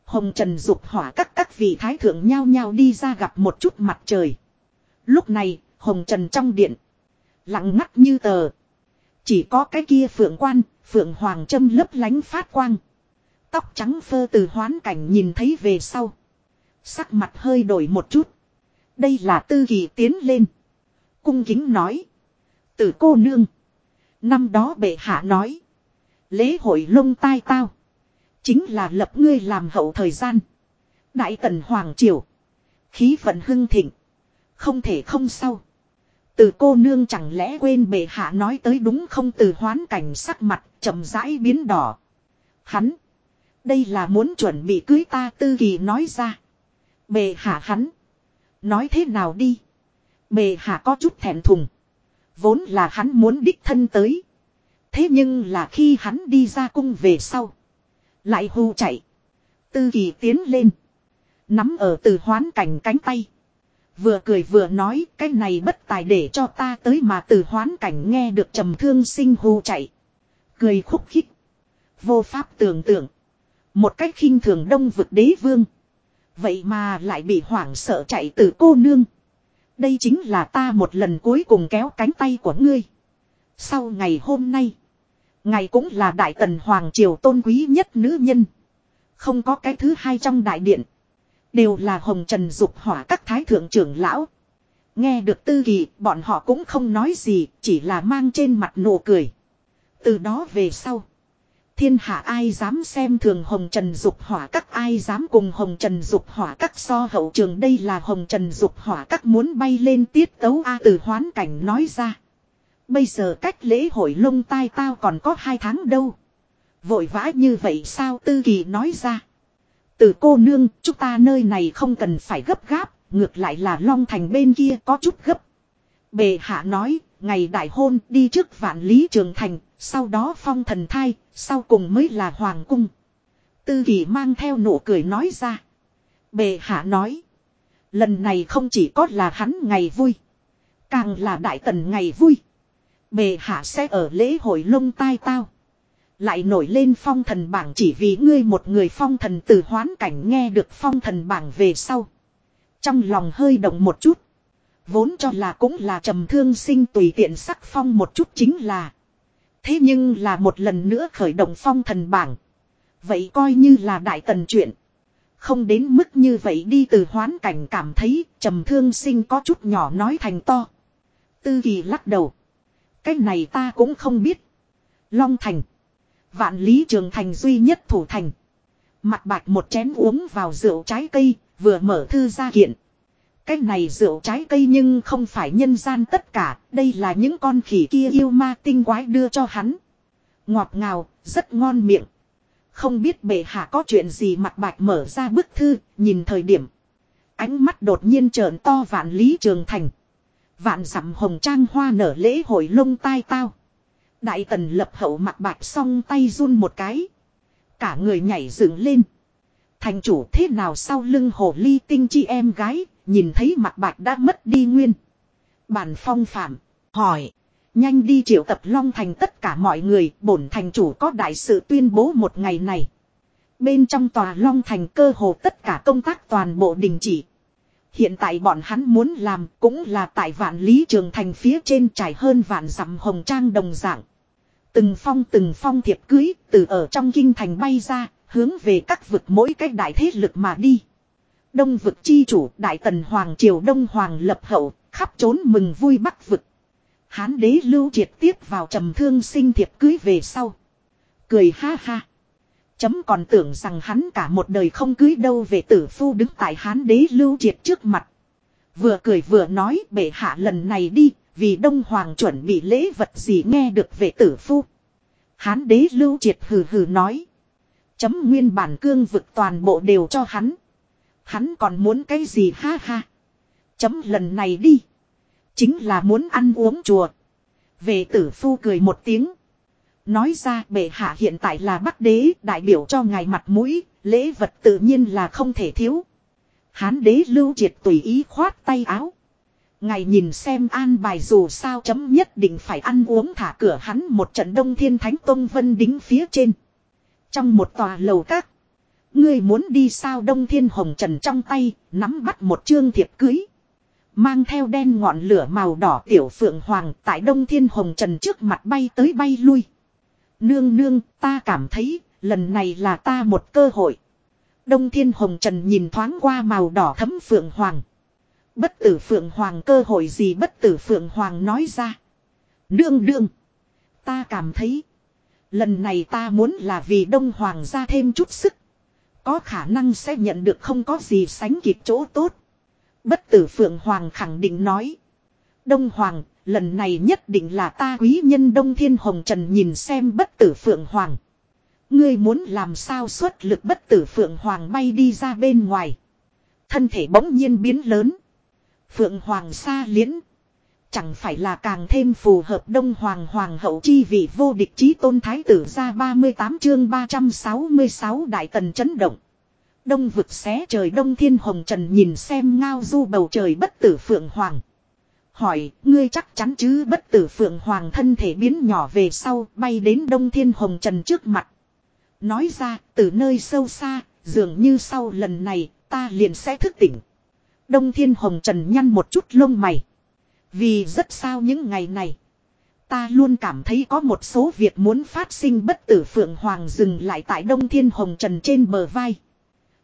Hồng Trần dục hỏa các các vị thái thượng nhao nhao đi ra gặp một chút mặt trời. Lúc này, Hồng Trần trong điện. Lặng ngắt như tờ. Chỉ có cái kia phượng quan, phượng hoàng châm lấp lánh phát quang. Tóc trắng phơ từ hoán cảnh nhìn thấy về sau. Sắc mặt hơi đổi một chút. Đây là tư kỳ tiến lên. Cung kính nói. Tử cô nương. Năm đó bệ hạ nói. Lễ hội lông tai tao. Chính là lập ngươi làm hậu thời gian. Đại tần Hoàng Triều. Khí vận hưng thịnh. Không thể không sau. Từ cô nương chẳng lẽ quên bệ hạ nói tới đúng không từ hoán cảnh sắc mặt chậm rãi biến đỏ. Hắn. Đây là muốn chuẩn bị cưới ta tư kỳ nói ra. Bệ hạ hắn. Nói thế nào đi. Bệ hạ có chút thẹn thùng. Vốn là hắn muốn đích thân tới. Thế nhưng là khi hắn đi ra cung về sau. Lại hù chạy. Tư kỳ tiến lên. Nắm ở từ hoán cảnh cánh tay. Vừa cười vừa nói, cái này bất tài để cho ta tới mà từ hoán cảnh nghe được trầm thương sinh hù chạy. Cười khúc khích. Vô pháp tưởng tượng. Một cách khinh thường đông vực đế vương. Vậy mà lại bị hoảng sợ chạy từ cô nương. Đây chính là ta một lần cuối cùng kéo cánh tay của ngươi. Sau ngày hôm nay. Ngày cũng là đại tần hoàng triều tôn quý nhất nữ nhân. Không có cái thứ hai trong đại điện. Đều là hồng trần dục hỏa các thái thượng trưởng lão. Nghe được tư kỳ, bọn họ cũng không nói gì, chỉ là mang trên mặt nụ cười. Từ đó về sau. Thiên hạ ai dám xem thường hồng trần dục hỏa các ai dám cùng hồng trần dục hỏa các so hậu trường đây là hồng trần dục hỏa các muốn bay lên tiết tấu A từ hoán cảnh nói ra. Bây giờ cách lễ hội lông tai tao còn có hai tháng đâu. Vội vã như vậy sao tư kỳ nói ra. Từ cô nương, chúng ta nơi này không cần phải gấp gáp, ngược lại là Long Thành bên kia có chút gấp. Bề hạ nói, ngày đại hôn đi trước vạn lý trường thành, sau đó phong thần thai, sau cùng mới là hoàng cung. Tư kỳ mang theo nụ cười nói ra. Bề hạ nói, Lần này không chỉ có là hắn ngày vui. Càng là đại tần ngày vui. Bề hạ sẽ ở lễ hội lông tai tao. Lại nổi lên phong thần bảng chỉ vì ngươi một người phong thần từ hoán cảnh nghe được phong thần bảng về sau. Trong lòng hơi động một chút. Vốn cho là cũng là trầm thương sinh tùy tiện sắc phong một chút chính là. Thế nhưng là một lần nữa khởi động phong thần bảng. Vậy coi như là đại tần chuyện. Không đến mức như vậy đi từ hoán cảnh cảm thấy trầm thương sinh có chút nhỏ nói thành to. Tư kỳ lắc đầu. Cái này ta cũng không biết. Long thành. Vạn lý trường thành duy nhất thủ thành. Mặt bạc một chén uống vào rượu trái cây, vừa mở thư ra kiện. Cái này rượu trái cây nhưng không phải nhân gian tất cả, đây là những con khỉ kia yêu ma tinh quái đưa cho hắn. Ngọt ngào, rất ngon miệng. Không biết bệ hạ có chuyện gì mặt bạch mở ra bức thư, nhìn thời điểm. Ánh mắt đột nhiên trợn to vạn lý trường thành. Vạn dặm hồng trang hoa nở lễ hội lông tai tao. Đại tần lập hậu mặt bạch song tay run một cái. Cả người nhảy dựng lên. Thành chủ thế nào sau lưng hồ ly tinh chi em gái, nhìn thấy mặt bạch đã mất đi nguyên. Bản phong phạm, hỏi. Nhanh đi triệu tập long thành tất cả mọi người, bổn thành chủ có đại sự tuyên bố một ngày này. Bên trong tòa long thành cơ hồ tất cả công tác toàn bộ đình chỉ. Hiện tại bọn hắn muốn làm cũng là tại vạn lý trường thành phía trên trải hơn vạn dặm hồng trang đồng dạng. Từng phong từng phong thiệp cưới từ ở trong kinh thành bay ra, hướng về các vực mỗi cách đại thế lực mà đi. Đông vực chi chủ đại tần hoàng triều đông hoàng lập hậu, khắp trốn mừng vui bắc vực. Hán đế lưu triệt tiếp vào trầm thương sinh thiệp cưới về sau. Cười ha ha. Chấm còn tưởng rằng hắn cả một đời không cưới đâu về tử phu đứng tại hán đế lưu triệt trước mặt. Vừa cười vừa nói bệ hạ lần này đi, vì Đông Hoàng chuẩn bị lễ vật gì nghe được về tử phu. Hán đế lưu triệt hừ hừ nói. Chấm nguyên bản cương vực toàn bộ đều cho hắn. Hắn còn muốn cái gì ha ha. Chấm lần này đi. Chính là muốn ăn uống chùa. Về tử phu cười một tiếng. Nói ra bệ hạ hiện tại là bắc đế đại biểu cho ngài mặt mũi, lễ vật tự nhiên là không thể thiếu. Hán đế lưu triệt tùy ý khoát tay áo. Ngài nhìn xem an bài dù sao chấm nhất định phải ăn uống thả cửa hắn một trận đông thiên thánh tông vân đính phía trên. Trong một tòa lầu các. Ngươi muốn đi sao đông thiên hồng trần trong tay, nắm bắt một chương thiệp cưới. Mang theo đen ngọn lửa màu đỏ tiểu phượng hoàng tại đông thiên hồng trần trước mặt bay tới bay lui. Nương nương, ta cảm thấy, lần này là ta một cơ hội. Đông thiên hồng trần nhìn thoáng qua màu đỏ thấm phượng hoàng. Bất tử Phượng Hoàng cơ hội gì bất tử Phượng Hoàng nói ra. Nương nương, Ta cảm thấy. Lần này ta muốn là vì Đông Hoàng ra thêm chút sức. Có khả năng sẽ nhận được không có gì sánh kịp chỗ tốt. Bất tử Phượng Hoàng khẳng định nói. Đông Hoàng, lần này nhất định là ta quý nhân Đông Thiên Hồng Trần nhìn xem bất tử Phượng Hoàng. Ngươi muốn làm sao xuất lực bất tử Phượng Hoàng bay đi ra bên ngoài. Thân thể bỗng nhiên biến lớn. Phượng Hoàng xa liễn. Chẳng phải là càng thêm phù hợp Đông Hoàng Hoàng hậu chi vị vô địch chí tôn thái tử ra 38 chương 366 đại tần chấn động. Đông vực xé trời Đông Thiên Hồng Trần nhìn xem ngao du bầu trời bất tử Phượng Hoàng. Hỏi, ngươi chắc chắn chứ bất tử Phượng Hoàng thân thể biến nhỏ về sau bay đến Đông Thiên Hồng Trần trước mặt. Nói ra, từ nơi sâu xa, dường như sau lần này, ta liền sẽ thức tỉnh. Đông Thiên Hồng Trần nhăn một chút lông mày. Vì rất sao những ngày này. Ta luôn cảm thấy có một số việc muốn phát sinh bất tử Phượng Hoàng dừng lại tại Đông Thiên Hồng Trần trên bờ vai.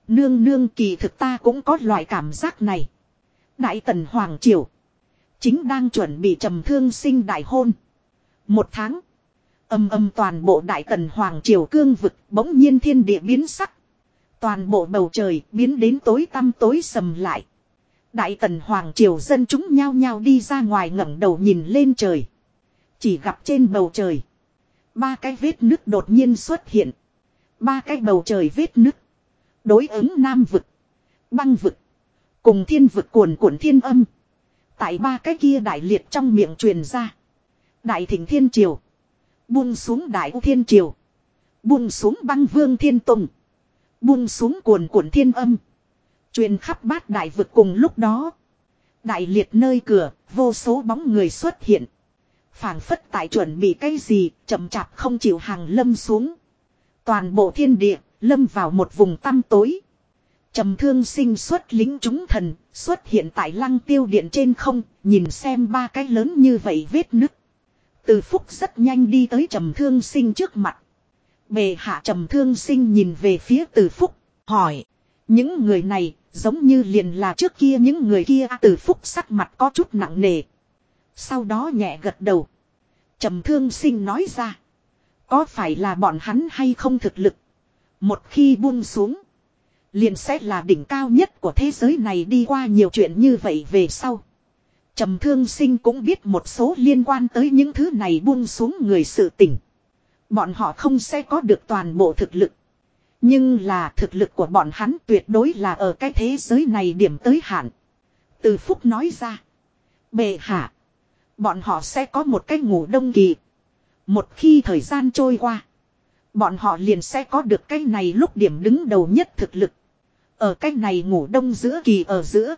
Nương nương kỳ thực ta cũng có loại cảm giác này. Đại tần Hoàng Triều. Chính đang chuẩn bị trầm thương sinh đại hôn. Một tháng. Âm âm toàn bộ đại tần Hoàng Triều cương vực bỗng nhiên thiên địa biến sắc. Toàn bộ bầu trời biến đến tối tăm tối sầm lại. Đại tần hoàng triều dân chúng nhao nhao đi ra ngoài ngẩng đầu nhìn lên trời. Chỉ gặp trên bầu trời. Ba cái vết nứt đột nhiên xuất hiện. Ba cái bầu trời vết nứt. Đối ứng nam vực. Băng vực. Cùng thiên vực cuồn cuộn thiên âm. Tại ba cái kia đại liệt trong miệng truyền ra. Đại thỉnh thiên triều. Buông xuống đại u thiên triều. Buông xuống băng vương thiên tùng. Buông xuống cuồn cuộn thiên âm. Truyền khắp bát đại vực cùng lúc đó. Đại liệt nơi cửa, vô số bóng người xuất hiện. phảng phất tại chuẩn bị cái gì, chậm chạp không chịu hàng lâm xuống. Toàn bộ thiên địa, lâm vào một vùng tăm tối. Trầm thương sinh xuất lính chúng thần, xuất hiện tại lăng tiêu điện trên không, nhìn xem ba cái lớn như vậy vết nứt. Từ phúc rất nhanh đi tới trầm thương sinh trước mặt. Bề hạ trầm thương sinh nhìn về phía từ phúc, hỏi. Những người này, giống như liền là trước kia những người kia từ phúc sắc mặt có chút nặng nề. Sau đó nhẹ gật đầu. trầm thương sinh nói ra. Có phải là bọn hắn hay không thực lực? Một khi buông xuống. Liền sẽ là đỉnh cao nhất của thế giới này đi qua nhiều chuyện như vậy về sau. Trầm thương sinh cũng biết một số liên quan tới những thứ này buông xuống người sự tỉnh. Bọn họ không sẽ có được toàn bộ thực lực. Nhưng là thực lực của bọn hắn tuyệt đối là ở cái thế giới này điểm tới hạn. Từ Phúc nói ra. Bệ hạ. Bọn họ sẽ có một cái ngủ đông kỳ. Một khi thời gian trôi qua. Bọn họ liền sẽ có được cái này lúc điểm đứng đầu nhất thực lực. Ở cái này ngủ đông giữa kỳ ở giữa.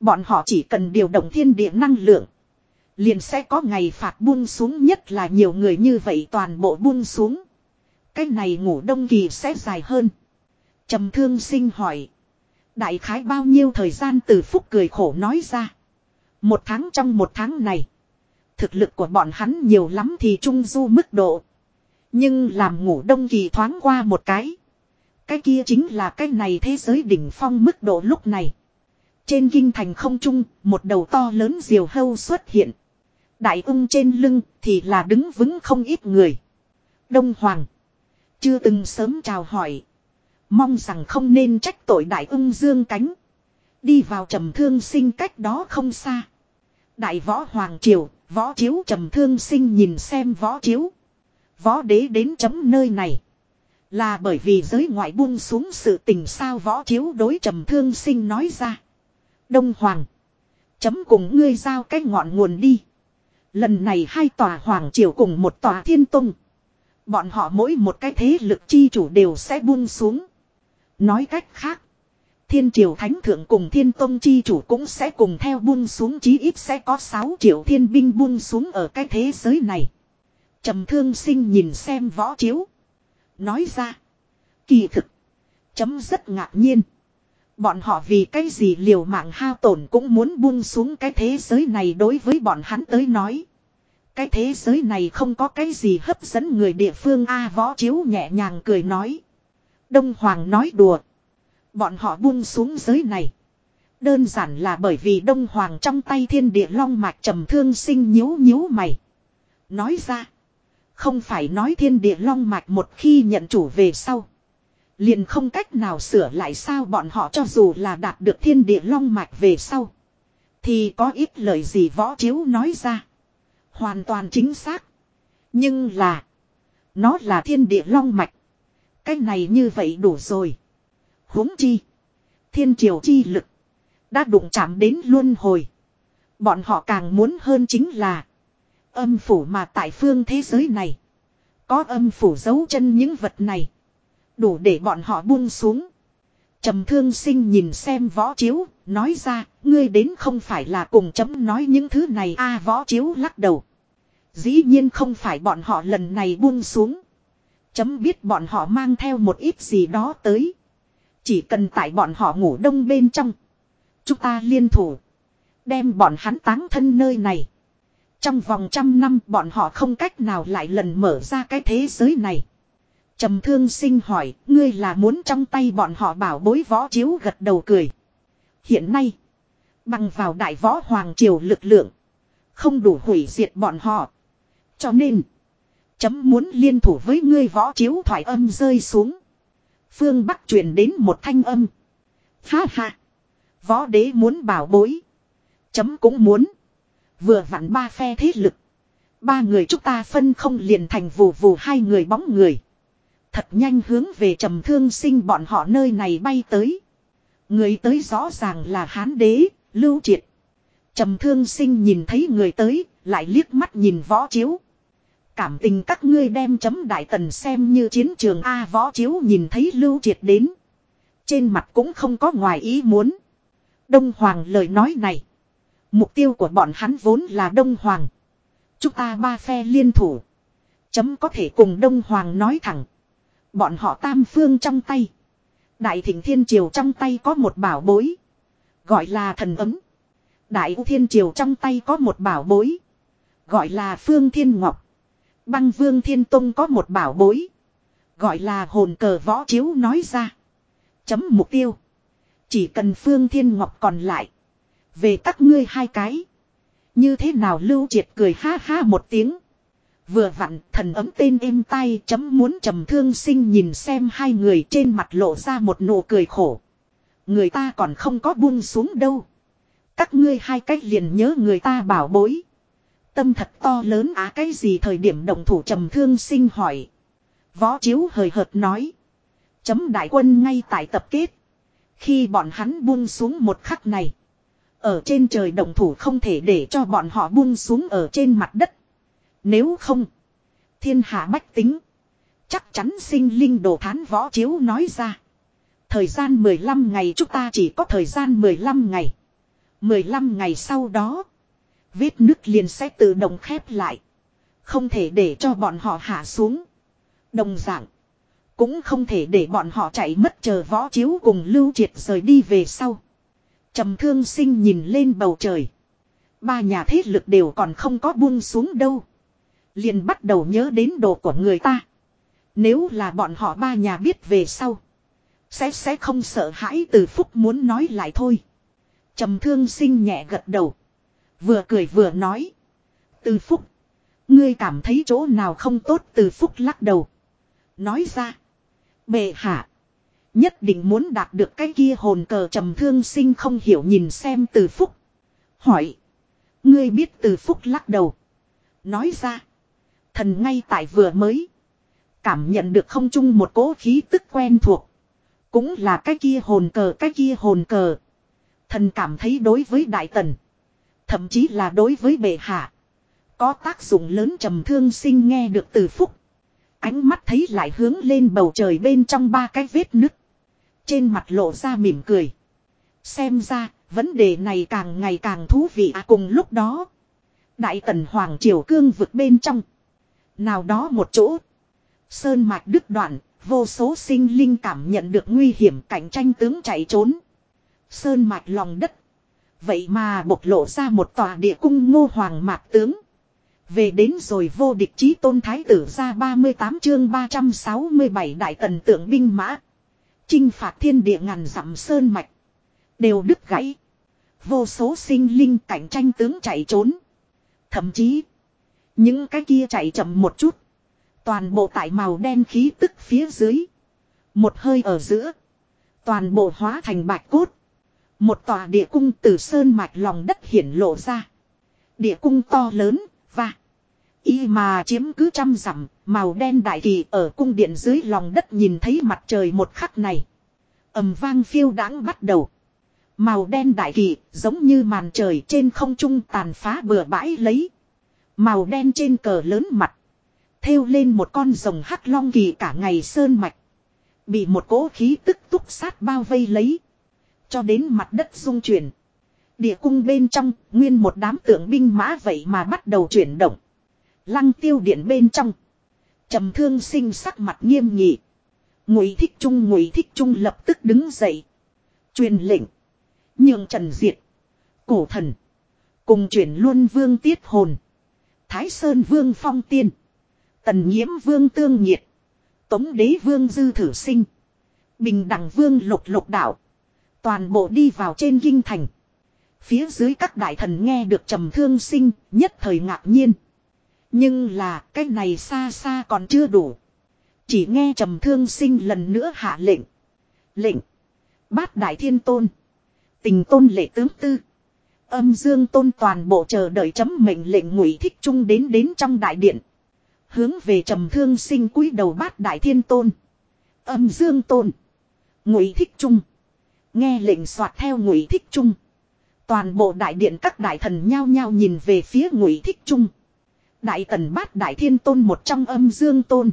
Bọn họ chỉ cần điều động thiên địa năng lượng. Liền sẽ có ngày phạt buông xuống nhất là nhiều người như vậy toàn bộ buông xuống. Cái này ngủ đông kỳ sẽ dài hơn. trầm thương sinh hỏi. Đại khái bao nhiêu thời gian từ phúc cười khổ nói ra. Một tháng trong một tháng này. Thực lực của bọn hắn nhiều lắm thì trung du mức độ. Nhưng làm ngủ đông kỳ thoáng qua một cái. Cái kia chính là cái này thế giới đỉnh phong mức độ lúc này. Trên kinh thành không trung, một đầu to lớn diều hâu xuất hiện. Đại ung trên lưng thì là đứng vững không ít người. Đông Hoàng. Chưa từng sớm chào hỏi. Mong rằng không nên trách tội đại ung dương cánh. Đi vào trầm thương sinh cách đó không xa. Đại võ Hoàng Triều, võ chiếu trầm thương sinh nhìn xem võ chiếu. Võ đế đến chấm nơi này. Là bởi vì giới ngoại buông xuống sự tình sao võ chiếu đối trầm thương sinh nói ra. Đông Hoàng. Chấm cùng ngươi giao cái ngọn nguồn đi. Lần này hai tòa Hoàng Triều cùng một tòa Thiên Tông. Bọn họ mỗi một cái thế lực chi chủ đều sẽ buông xuống. Nói cách khác. Thiên triều thánh thượng cùng thiên tông chi chủ cũng sẽ cùng theo buông xuống chí ít sẽ có 6 triệu thiên binh buông xuống ở cái thế giới này. trầm thương sinh nhìn xem võ chiếu. Nói ra. Kỳ thực. Chấm rất ngạc nhiên. Bọn họ vì cái gì liều mạng hao tổn cũng muốn buông xuống cái thế giới này đối với bọn hắn tới nói. Cái thế giới này không có cái gì hấp dẫn người địa phương A võ chiếu nhẹ nhàng cười nói. Đông Hoàng nói đùa. Bọn họ buông xuống giới này. Đơn giản là bởi vì Đông Hoàng trong tay thiên địa long mạch trầm thương sinh nhíu nhíu mày. Nói ra. Không phải nói thiên địa long mạch một khi nhận chủ về sau. Liền không cách nào sửa lại sao bọn họ cho dù là đạt được thiên địa long mạch về sau. Thì có ít lời gì võ chiếu nói ra. Hoàn toàn chính xác. Nhưng là. Nó là thiên địa long mạch. Cái này như vậy đủ rồi. huống chi. Thiên triều chi lực. Đã đụng chạm đến luân hồi. Bọn họ càng muốn hơn chính là. Âm phủ mà tại phương thế giới này. Có âm phủ giấu chân những vật này. Đủ để bọn họ buông xuống. trầm thương sinh nhìn xem võ chiếu. Nói ra. Ngươi đến không phải là cùng chấm nói những thứ này a võ chiếu lắc đầu. Dĩ nhiên không phải bọn họ lần này buông xuống. Chấm biết bọn họ mang theo một ít gì đó tới. Chỉ cần tại bọn họ ngủ đông bên trong. Chúng ta liên thủ. Đem bọn hắn táng thân nơi này. Trong vòng trăm năm bọn họ không cách nào lại lần mở ra cái thế giới này. trầm thương sinh hỏi, ngươi là muốn trong tay bọn họ bảo bối võ chiếu gật đầu cười. Hiện nay, bằng vào đại võ hoàng triều lực lượng, không đủ hủy diệt bọn họ. Cho nên, chấm muốn liên thủ với ngươi võ chiếu thoại âm rơi xuống. Phương Bắc truyền đến một thanh âm. Ha ha, võ đế muốn bảo bối. Chấm cũng muốn. Vừa vặn ba phe thế lực. Ba người chúng ta phân không liền thành vù vù hai người bóng người. Thật nhanh hướng về trầm thương sinh bọn họ nơi này bay tới. Người tới rõ ràng là hán đế, lưu triệt. Trầm thương sinh nhìn thấy người tới, lại liếc mắt nhìn võ chiếu. Cảm tình các ngươi đem chấm đại tần xem như chiến trường A võ chiếu nhìn thấy lưu triệt đến. Trên mặt cũng không có ngoài ý muốn. Đông Hoàng lời nói này. Mục tiêu của bọn hắn vốn là Đông Hoàng. Chúng ta ba phe liên thủ. Chấm có thể cùng Đông Hoàng nói thẳng. Bọn họ tam phương trong tay. Đại thịnh thiên triều trong tay có một bảo bối. Gọi là thần ấm. Đại U Thiên Triều trong tay có một bảo bối. Gọi là Phương Thiên Ngọc. Băng Vương Thiên Tông có một bảo bối. Gọi là hồn cờ võ chiếu nói ra. Chấm mục tiêu. Chỉ cần Phương Thiên Ngọc còn lại. Về các ngươi hai cái. Như thế nào lưu triệt cười ha ha một tiếng. Vừa vặn, thần ấm tên êm tay chấm muốn trầm thương sinh nhìn xem hai người trên mặt lộ ra một nụ cười khổ. Người ta còn không có buông xuống đâu. Các ngươi hai cách liền nhớ người ta bảo bối. Tâm thật to lớn á, cái gì thời điểm động thủ trầm thương sinh hỏi. Võ chiếu hời hợt nói. Chấm đại quân ngay tại tập kết. Khi bọn hắn buông xuống một khắc này. Ở trên trời đồng thủ không thể để cho bọn họ buông xuống ở trên mặt đất. Nếu không. Thiên hạ bách tính. Chắc chắn sinh linh đồ thán võ chiếu nói ra. Thời gian 15 ngày chúng ta chỉ có thời gian 15 ngày. 15 ngày sau đó. Vết nứt liền sẽ tự động khép lại. Không thể để cho bọn họ hạ xuống. Đồng dạng. Cũng không thể để bọn họ chạy mất chờ võ chiếu cùng lưu triệt rời đi về sau trầm thương sinh nhìn lên bầu trời. Ba nhà thế lực đều còn không có buông xuống đâu. Liền bắt đầu nhớ đến đồ của người ta. Nếu là bọn họ ba nhà biết về sau. Sẽ sẽ không sợ hãi từ phúc muốn nói lại thôi. trầm thương sinh nhẹ gật đầu. Vừa cười vừa nói. Từ phúc. Ngươi cảm thấy chỗ nào không tốt từ phúc lắc đầu. Nói ra. Bệ hạ. Nhất định muốn đạt được cái kia hồn cờ trầm thương sinh không hiểu nhìn xem từ phúc. Hỏi. Ngươi biết từ phúc lắc đầu. Nói ra. Thần ngay tại vừa mới. Cảm nhận được không chung một cố khí tức quen thuộc. Cũng là cái kia hồn cờ, cái kia hồn cờ. Thần cảm thấy đối với đại tần. Thậm chí là đối với bệ hạ. Có tác dụng lớn trầm thương sinh nghe được từ phúc. Ánh mắt thấy lại hướng lên bầu trời bên trong ba cái vết nứt. Trên mặt lộ ra mỉm cười. Xem ra, vấn đề này càng ngày càng thú vị à cùng lúc đó. Đại tần Hoàng Triều Cương vực bên trong. Nào đó một chỗ. Sơn mạch đứt đoạn, vô số sinh linh cảm nhận được nguy hiểm cạnh tranh tướng chạy trốn. Sơn mạch lòng đất. Vậy mà bộc lộ ra một tòa địa cung ngô hoàng mạc tướng. Về đến rồi vô địch chí tôn thái tử ra 38 chương 367 đại tần tượng binh mã. Chinh phạt thiên địa ngàn dặm sơn mạch. Đều đứt gãy. Vô số sinh linh cạnh tranh tướng chạy trốn. Thậm chí. Những cái kia chạy chậm một chút. Toàn bộ tại màu đen khí tức phía dưới. Một hơi ở giữa. Toàn bộ hóa thành bạch cốt. Một tòa địa cung từ sơn mạch lòng đất hiển lộ ra. Địa cung to lớn, và y mà chiếm cứ trăm dặm, màu đen đại kỳ ở cung điện dưới lòng đất nhìn thấy mặt trời một khắc này. ầm vang phiêu đãng bắt đầu. Màu đen đại kỳ giống như màn trời trên không trung tàn phá bừa bãi lấy. Màu đen trên cờ lớn mặt. Thêu lên một con rồng hắc long kỳ cả ngày sơn mạch. Bị một cỗ khí tức túc sát bao vây lấy. Cho đến mặt đất rung chuyển. Địa cung bên trong, nguyên một đám tượng binh mã vậy mà bắt đầu chuyển động. Lăng tiêu điện bên trong. trầm thương sinh sắc mặt nghiêm nghị. Ngụy thích trung ngụy thích trung lập tức đứng dậy. Truyền lệnh. Nhường trần diệt. Cổ thần. Cùng chuyển luôn vương tiết hồn. Thái Sơn vương phong tiên. Tần nhiễm vương tương nhiệt. Tống đế vương dư thử sinh. Bình đẳng vương lục lục đạo. Toàn bộ đi vào trên kinh thành. Phía dưới các đại thần nghe được trầm thương sinh, nhất thời ngạc nhiên. Nhưng là, cái này xa xa còn chưa đủ. Chỉ nghe trầm thương sinh lần nữa hạ lệnh. Lệnh. Bát đại thiên tôn. Tình tôn lệ tướng tư. Âm dương tôn toàn bộ chờ đợi chấm mệnh lệnh ngụy thích trung đến đến trong đại điện. Hướng về trầm thương sinh cúi đầu bát đại thiên tôn. Âm dương tôn. Ngụy thích trung. Nghe lệnh soạt theo ngụy thích trung. Toàn bộ đại điện các đại thần nhao nhao nhìn về phía ngụy thích trung. Đại tần bát đại thiên tôn một trong âm dương tôn.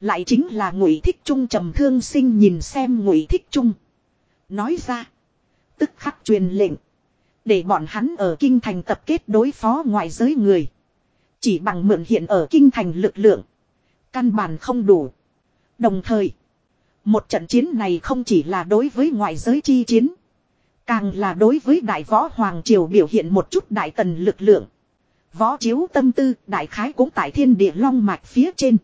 Lại chính là ngụy thích trung trầm thương sinh nhìn xem ngụy thích trung. Nói ra. Tức khắc truyền lệnh. Để bọn hắn ở kinh thành tập kết đối phó ngoại giới người. Chỉ bằng mượn hiện ở kinh thành lực lượng. Căn bản không đủ. Đồng thời. Một trận chiến này không chỉ là đối với ngoại giới chi chiến. Càng là đối với đại võ Hoàng Triều biểu hiện một chút đại tần lực lượng. Võ chiếu tâm tư, đại khái cũng tại thiên địa long mạch phía trên.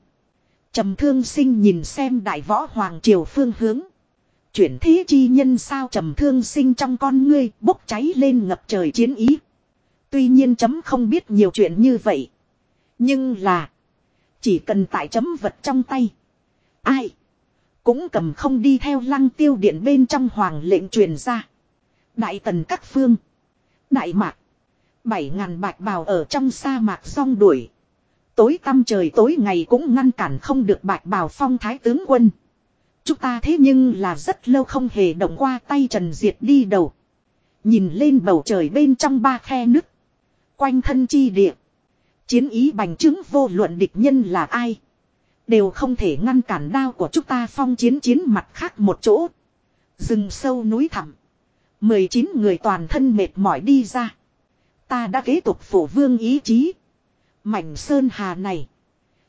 trầm thương sinh nhìn xem đại võ Hoàng Triều phương hướng. Chuyển thế chi nhân sao trầm thương sinh trong con ngươi bốc cháy lên ngập trời chiến ý. Tuy nhiên chấm không biết nhiều chuyện như vậy. Nhưng là. Chỉ cần tại chấm vật trong tay. Ai. Cũng cầm không đi theo lăng tiêu điện bên trong hoàng lệnh truyền ra. Đại tần các phương. Đại mạc. Bảy ngàn bạch bào ở trong sa mạc song đuổi. Tối tăm trời tối ngày cũng ngăn cản không được bạch bào phong thái tướng quân. Chúng ta thế nhưng là rất lâu không hề động qua tay Trần Diệt đi đầu. Nhìn lên bầu trời bên trong ba khe nứt. Quanh thân chi địa. Chiến ý bành trướng vô luận địch nhân là ai. Đều không thể ngăn cản đao của chúng ta phong chiến chiến mặt khác một chỗ. Rừng sâu núi thẳm. 19 người toàn thân mệt mỏi đi ra. Ta đã kế tục phổ vương ý chí. Mảnh sơn hà này.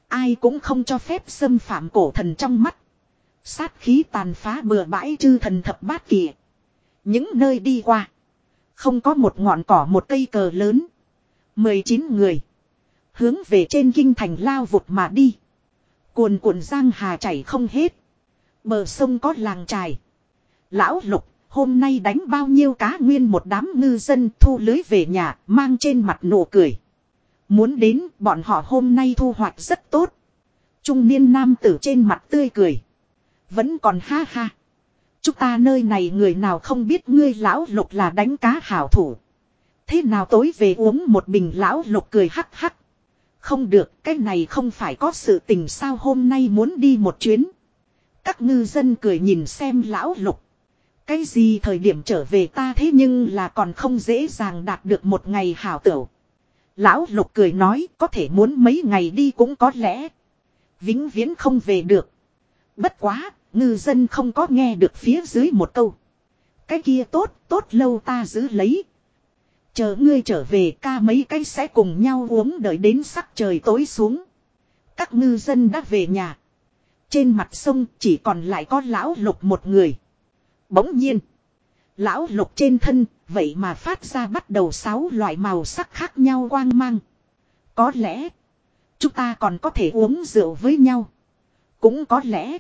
Ai cũng không cho phép xâm phạm cổ thần trong mắt. Sát khí tàn phá bừa bãi chư thần thập bát kỳ. Những nơi đi qua. Không có một ngọn cỏ một cây cờ lớn. 19 người. Hướng về trên kinh thành lao vụt mà đi. Cuồn cuộn giang hà chảy không hết. Bờ sông có làng trài. Lão lục, hôm nay đánh bao nhiêu cá nguyên một đám ngư dân thu lưới về nhà, mang trên mặt nụ cười. Muốn đến, bọn họ hôm nay thu hoạch rất tốt. Trung niên nam tử trên mặt tươi cười. Vẫn còn ha ha. Chúng ta nơi này người nào không biết ngươi lão lục là đánh cá hảo thủ. Thế nào tối về uống một bình lão lục cười hắc hắc. Không được, cái này không phải có sự tình sao hôm nay muốn đi một chuyến. Các ngư dân cười nhìn xem lão lục. Cái gì thời điểm trở về ta thế nhưng là còn không dễ dàng đạt được một ngày hảo tửu. Lão lục cười nói có thể muốn mấy ngày đi cũng có lẽ. Vĩnh viễn không về được. Bất quá, ngư dân không có nghe được phía dưới một câu. Cái kia tốt, tốt lâu ta giữ lấy, Chờ ngươi trở về ca mấy cái sẽ cùng nhau uống đợi đến sắc trời tối xuống. Các ngư dân đã về nhà. Trên mặt sông chỉ còn lại có lão lục một người. Bỗng nhiên. Lão lục trên thân, vậy mà phát ra bắt đầu sáu loại màu sắc khác nhau quang mang. Có lẽ, chúng ta còn có thể uống rượu với nhau. Cũng có lẽ,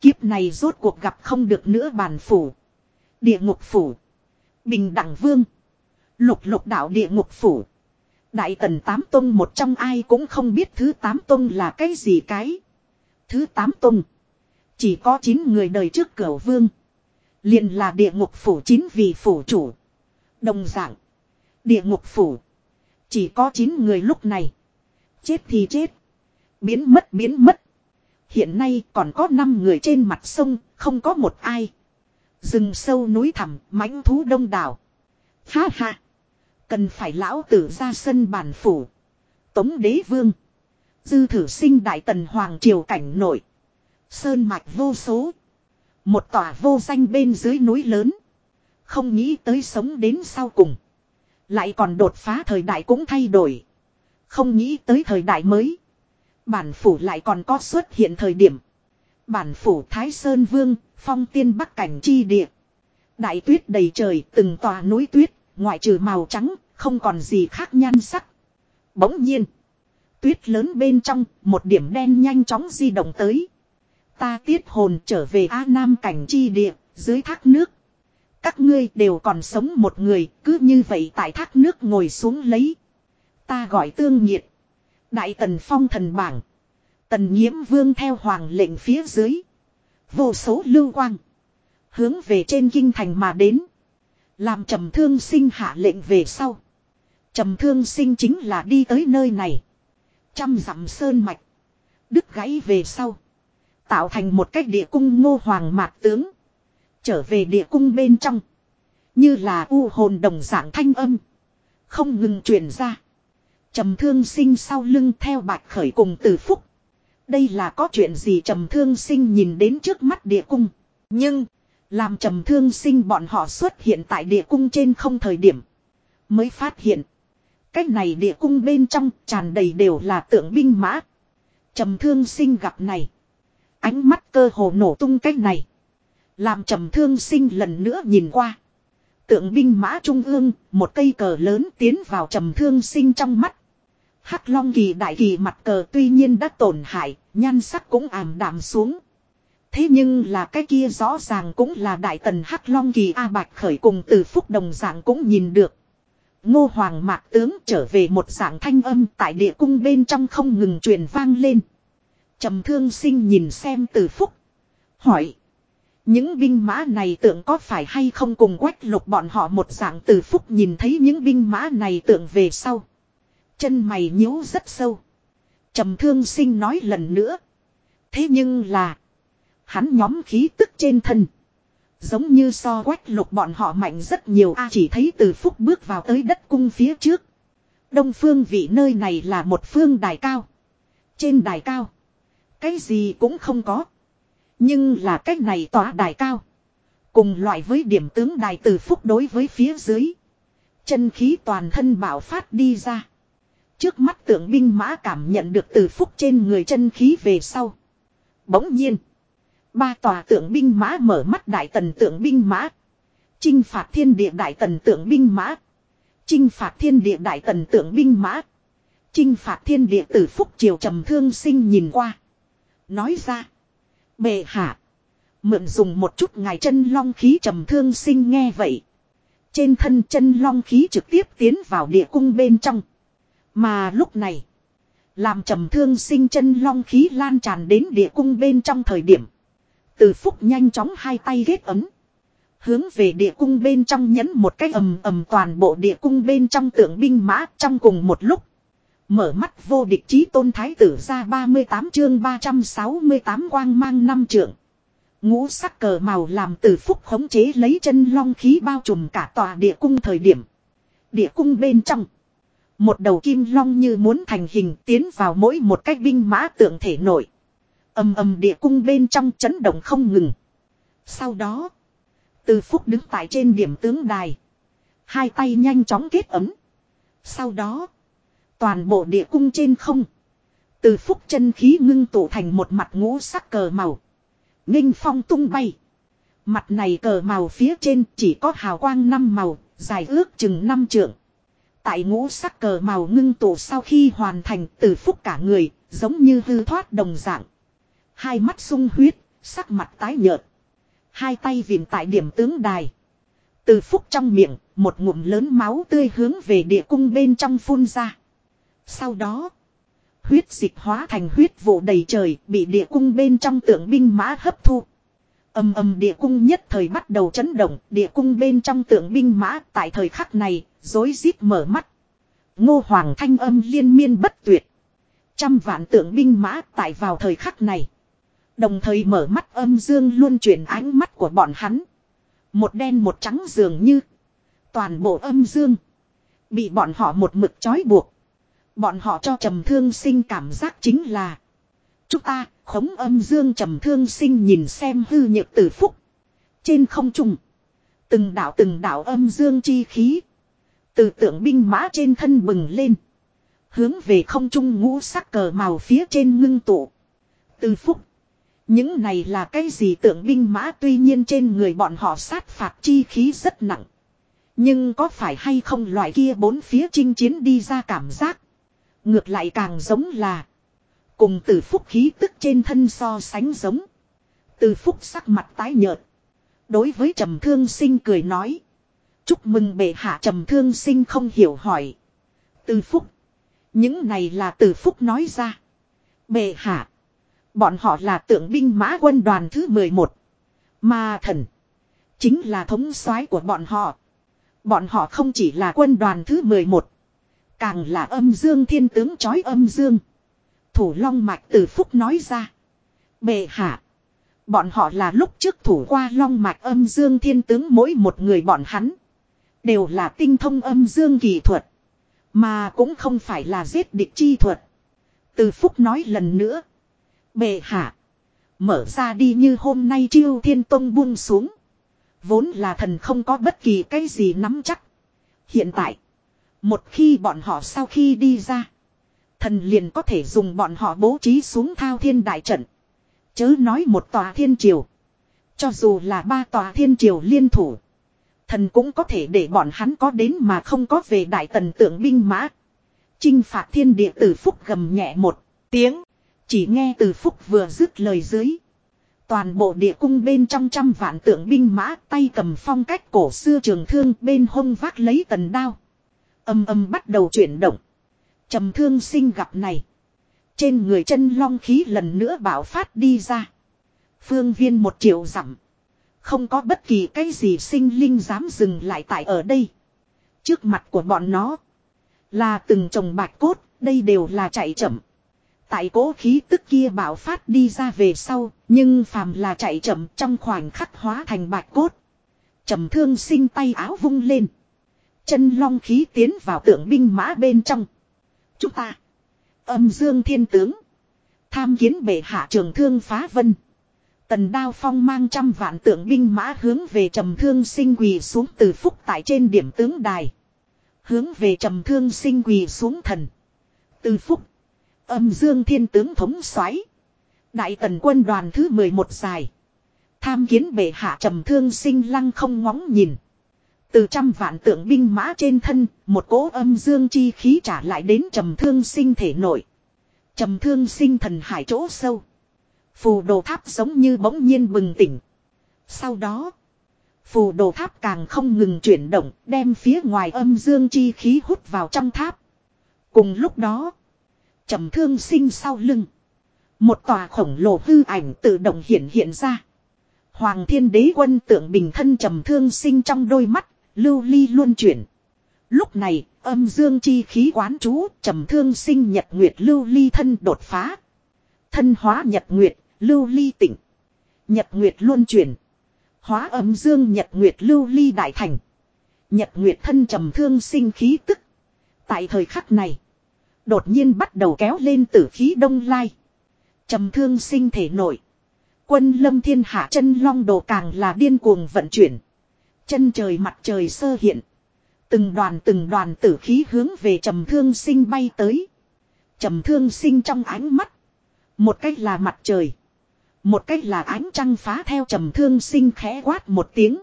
kiếp này rốt cuộc gặp không được nữa bàn phủ. Địa ngục phủ. Bình đẳng vương. Lục lục đạo địa ngục phủ. Đại tần tám tông một trong ai cũng không biết thứ tám tông là cái gì cái. Thứ tám tông. Chỉ có chín người đời trước cửa vương liền là địa ngục phủ chín vị phủ chủ. Đồng dạng. Địa ngục phủ. Chỉ có chín người lúc này. Chết thì chết. Biến mất biến mất. Hiện nay còn có năm người trên mặt sông, không có một ai. Rừng sâu núi thẳm, mãnh thú đông đảo. Ha ha. Cần phải lão tử ra sân bản phủ. Tống đế vương. Dư thử sinh đại tần hoàng triều cảnh nội. Sơn mạch vô số. Một tòa vô danh bên dưới núi lớn. Không nghĩ tới sống đến sau cùng. Lại còn đột phá thời đại cũng thay đổi. Không nghĩ tới thời đại mới. Bản phủ lại còn có xuất hiện thời điểm. Bản phủ Thái Sơn Vương, phong tiên bắc cảnh chi địa. Đại tuyết đầy trời, từng tòa núi tuyết, ngoại trừ màu trắng, không còn gì khác nhan sắc. Bỗng nhiên, tuyết lớn bên trong, một điểm đen nhanh chóng di động tới. Ta tiết hồn trở về A Nam cảnh chi địa, dưới thác nước. Các ngươi đều còn sống một người, cứ như vậy tại thác nước ngồi xuống lấy. Ta gọi tương nhiệt. Đại tần phong thần bảng. Tần nhiễm vương theo hoàng lệnh phía dưới. Vô số lưu quang. Hướng về trên kinh thành mà đến. Làm trầm thương sinh hạ lệnh về sau. Trầm thương sinh chính là đi tới nơi này. Trăm dặm sơn mạch. Đứt gãy về sau. Tạo thành một cách địa cung ngô hoàng mạc tướng. Trở về địa cung bên trong. Như là u hồn đồng dạng thanh âm. Không ngừng truyền ra. Trầm thương sinh sau lưng theo bạch khởi cùng từ phúc. Đây là có chuyện gì trầm thương sinh nhìn đến trước mắt địa cung. Nhưng, Làm trầm thương sinh bọn họ xuất hiện tại địa cung trên không thời điểm. Mới phát hiện. Cách này địa cung bên trong tràn đầy đều là tượng binh mã. Trầm thương sinh gặp này. Ánh mắt cơ hồ nổ tung cách này. Làm trầm thương sinh lần nữa nhìn qua. Tượng binh mã trung ương, một cây cờ lớn tiến vào trầm thương sinh trong mắt. Hắc long kỳ đại kỳ mặt cờ tuy nhiên đã tổn hại, nhan sắc cũng ảm đạm xuống. Thế nhưng là cái kia rõ ràng cũng là đại tần Hắc long kỳ A Bạch khởi cùng từ phúc đồng dạng cũng nhìn được. Ngô Hoàng Mạc Tướng trở về một dạng thanh âm tại địa cung bên trong không ngừng truyền vang lên trầm thương sinh nhìn xem từ phúc. Hỏi. Những binh mã này tượng có phải hay không cùng quách lục bọn họ một dạng từ phúc nhìn thấy những binh mã này tượng về sau. Chân mày nhíu rất sâu. trầm thương sinh nói lần nữa. Thế nhưng là. Hắn nhóm khí tức trên thân. Giống như so quách lục bọn họ mạnh rất nhiều a, chỉ thấy từ phúc bước vào tới đất cung phía trước. Đông phương vị nơi này là một phương đài cao. Trên đài cao. Cái gì cũng không có. Nhưng là cách này tỏa đài cao. Cùng loại với điểm tướng đài từ phúc đối với phía dưới. Chân khí toàn thân bảo phát đi ra. Trước mắt tượng binh mã cảm nhận được từ phúc trên người chân khí về sau. Bỗng nhiên. Ba tòa tượng binh mã mở mắt đại tần tượng binh mã. Chinh phạt thiên địa đại tần tượng binh mã. Chinh phạt thiên địa đại tần tượng binh mã. Chinh phạt thiên địa tử phúc triều trầm thương sinh nhìn qua. Nói ra. Bệ hạ. Mượn dùng một chút ngài chân long khí trầm thương sinh nghe vậy. Trên thân chân long khí trực tiếp tiến vào địa cung bên trong. Mà lúc này. Làm trầm thương sinh chân long khí lan tràn đến địa cung bên trong thời điểm. Từ phúc nhanh chóng hai tay ghét ấm. Hướng về địa cung bên trong nhấn một cái ầm ầm toàn bộ địa cung bên trong tượng binh mã trong cùng một lúc. Mở mắt vô địch chí tôn thái tử ra 38 chương 368 quang mang năm trượng. Ngũ sắc cờ màu làm từ phúc khống chế lấy chân long khí bao trùm cả tòa địa cung thời điểm. Địa cung bên trong. Một đầu kim long như muốn thành hình tiến vào mỗi một cách binh mã tượng thể nổi. âm âm địa cung bên trong chấn động không ngừng. Sau đó. Từ phúc đứng tại trên điểm tướng đài. Hai tay nhanh chóng kết ấm. Sau đó. Toàn bộ địa cung trên không. Từ phúc chân khí ngưng tụ thành một mặt ngũ sắc cờ màu. Nghinh phong tung bay. Mặt này cờ màu phía trên chỉ có hào quang năm màu, dài ước chừng năm trượng. Tại ngũ sắc cờ màu ngưng tụ sau khi hoàn thành từ phúc cả người, giống như hư thoát đồng dạng. Hai mắt sung huyết, sắc mặt tái nhợt. Hai tay vìm tại điểm tướng đài. Từ phúc trong miệng, một ngụm lớn máu tươi hướng về địa cung bên trong phun ra. Sau đó, huyết dịch hóa thành huyết vụ đầy trời bị địa cung bên trong tượng binh mã hấp thu. Âm âm địa cung nhất thời bắt đầu chấn động, địa cung bên trong tượng binh mã tại thời khắc này, rối rít mở mắt. Ngô Hoàng thanh âm liên miên bất tuyệt. Trăm vạn tượng binh mã tại vào thời khắc này. Đồng thời mở mắt âm dương luôn chuyển ánh mắt của bọn hắn. Một đen một trắng dường như. Toàn bộ âm dương. Bị bọn họ một mực trói buộc. Bọn họ cho trầm thương sinh cảm giác chính là. Chúng ta, khống âm dương trầm thương sinh nhìn xem hư nhược tử phúc. Trên không trung. Từng đạo từng đạo âm dương chi khí. Từ tượng binh mã trên thân bừng lên. Hướng về không trung ngũ sắc cờ màu phía trên ngưng tụ. Từ phúc. Những này là cái gì tượng binh mã tuy nhiên trên người bọn họ sát phạt chi khí rất nặng. Nhưng có phải hay không loại kia bốn phía chinh chiến đi ra cảm giác. Ngược lại càng giống là. Cùng từ phúc khí tức trên thân so sánh giống. Từ phúc sắc mặt tái nhợt. Đối với trầm thương sinh cười nói. Chúc mừng bệ hạ trầm thương sinh không hiểu hỏi. Từ phúc. Những này là từ phúc nói ra. Bệ hạ. Bọn họ là tượng binh mã quân đoàn thứ 11. Mà thần. Chính là thống soái của bọn họ. Bọn họ không chỉ là quân đoàn thứ 11. Càng là âm dương thiên tướng chói âm dương. Thủ long mạch từ phúc nói ra. Bệ hạ. Bọn họ là lúc trước thủ qua long mạch âm dương thiên tướng mỗi một người bọn hắn. Đều là tinh thông âm dương kỳ thuật. Mà cũng không phải là giết địch chi thuật. Từ phúc nói lần nữa. Bệ hạ. Mở ra đi như hôm nay chiêu thiên tông buông xuống. Vốn là thần không có bất kỳ cái gì nắm chắc. Hiện tại. Một khi bọn họ sau khi đi ra. Thần liền có thể dùng bọn họ bố trí xuống thao thiên đại trận. Chớ nói một tòa thiên triều. Cho dù là ba tòa thiên triều liên thủ. Thần cũng có thể để bọn hắn có đến mà không có về đại tần tượng binh mã. Chinh phạt thiên địa tử phúc gầm nhẹ một tiếng. Chỉ nghe từ phúc vừa dứt lời dưới. Toàn bộ địa cung bên trong trăm vạn tượng binh mã tay cầm phong cách cổ xưa trường thương bên hông vác lấy tần đao. Âm âm bắt đầu chuyển động. trầm thương sinh gặp này. Trên người chân long khí lần nữa bảo phát đi ra. Phương viên một triệu dặm Không có bất kỳ cái gì sinh linh dám dừng lại tại ở đây. Trước mặt của bọn nó. Là từng chồng bạch cốt. Đây đều là chạy chậm. Tại cố khí tức kia bảo phát đi ra về sau, nhưng phàm là chạy chậm trong khoảnh khắc hóa thành bạch cốt. trầm thương sinh tay áo vung lên. Chân long khí tiến vào tượng binh mã bên trong. Chúng ta. Âm dương thiên tướng. Tham kiến bệ hạ trường thương phá vân. Tần đao phong mang trăm vạn tượng binh mã hướng về trầm thương sinh quỳ xuống từ phúc tại trên điểm tướng đài. Hướng về trầm thương sinh quỳ xuống thần. Từ phúc. Âm dương thiên tướng thống xoáy Đại tần quân đoàn thứ 11 dài. Tham kiến bệ hạ trầm thương sinh lăng không ngóng nhìn. Từ trăm vạn tượng binh mã trên thân, một cỗ âm dương chi khí trả lại đến trầm thương sinh thể nội. Trầm thương sinh thần hải chỗ sâu. Phù đồ tháp giống như bỗng nhiên bừng tỉnh. Sau đó, phù đồ tháp càng không ngừng chuyển động, đem phía ngoài âm dương chi khí hút vào trong tháp. Cùng lúc đó, trầm thương sinh sau lưng. Một tòa khổng lồ hư ảnh tự động hiện hiện ra. Hoàng thiên đế quân tượng bình thân trầm thương sinh trong đôi mắt, lưu ly luôn chuyển. Lúc này, âm dương chi khí quán chú, trầm thương sinh nhật nguyệt lưu ly thân đột phá. Thân hóa nhật nguyệt, lưu ly tỉnh. Nhật nguyệt luôn chuyển. Hóa âm dương nhật nguyệt lưu ly đại thành. Nhật nguyệt thân trầm thương sinh khí tức. Tại thời khắc này, đột nhiên bắt đầu kéo lên tử khí đông lai. Trầm thương sinh thể nổi. Quân lâm thiên hạ chân long đồ càng là điên cuồng vận chuyển. Chân trời mặt trời sơ hiện. Từng đoàn từng đoàn tử khí hướng về trầm thương sinh bay tới. Trầm thương sinh trong ánh mắt. Một cách là mặt trời. Một cách là ánh trăng phá theo trầm thương sinh khẽ quát một tiếng.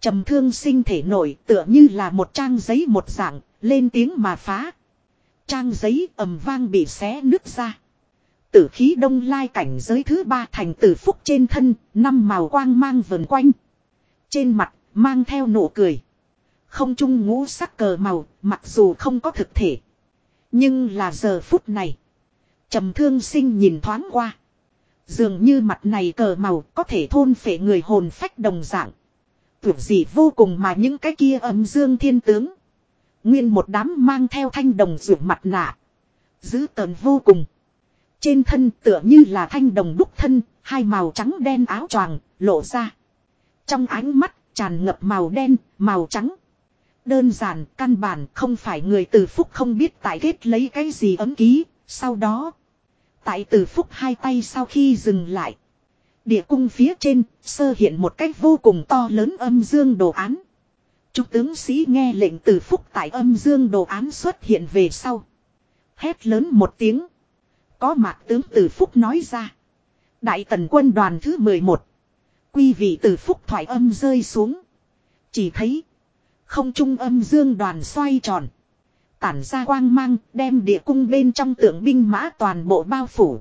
Trầm thương sinh thể nổi tựa như là một trang giấy một dạng, lên tiếng mà phá. Trang giấy ầm vang bị xé nứt ra. Tử khí đông lai cảnh giới thứ ba thành tử phúc trên thân, năm màu quang mang vần quanh. Trên mặt, mang theo nụ cười. Không trung ngũ sắc cờ màu, mặc dù không có thực thể. Nhưng là giờ phút này. trầm thương sinh nhìn thoáng qua. Dường như mặt này cờ màu có thể thôn phệ người hồn phách đồng dạng. Tưởng gì vô cùng mà những cái kia âm dương thiên tướng. Nguyên một đám mang theo thanh đồng rượu mặt nạ. Giữ tờn vô cùng. Trên thân tựa như là thanh đồng đúc thân, hai màu trắng đen áo choàng lộ ra. Trong ánh mắt tràn ngập màu đen, màu trắng. Đơn giản, căn bản không phải người từ phúc không biết tại kết lấy cái gì ấm ký, sau đó. Tại từ phúc hai tay sau khi dừng lại. Địa cung phía trên, sơ hiện một cách vô cùng to lớn âm dương đồ án. Trúc tướng sĩ nghe lệnh từ phúc tại âm dương đồ án xuất hiện về sau. Hét lớn một tiếng. Có mạc tướng từ phúc nói ra. Đại tần quân đoàn thứ 11. Quy vị từ phúc thoại âm rơi xuống. Chỉ thấy. Không trung âm dương đoàn xoay tròn. Tản ra quang mang đem địa cung bên trong tượng binh mã toàn bộ bao phủ.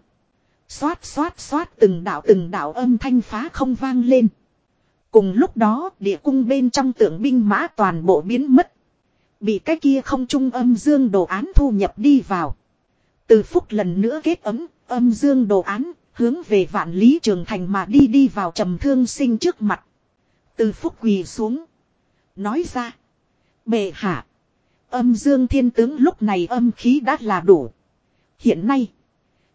Xoát xoát xoát từng đạo từng đạo âm thanh phá không vang lên. Cùng lúc đó địa cung bên trong tượng binh mã toàn bộ biến mất. Bị cái kia không trung âm dương đồ án thu nhập đi vào. Từ phúc lần nữa kết ấm, âm dương đồ án, hướng về vạn lý trường thành mà đi đi vào trầm thương sinh trước mặt. Từ phúc quỳ xuống. Nói ra. Bệ hạ. Âm dương thiên tướng lúc này âm khí đã là đủ. Hiện nay.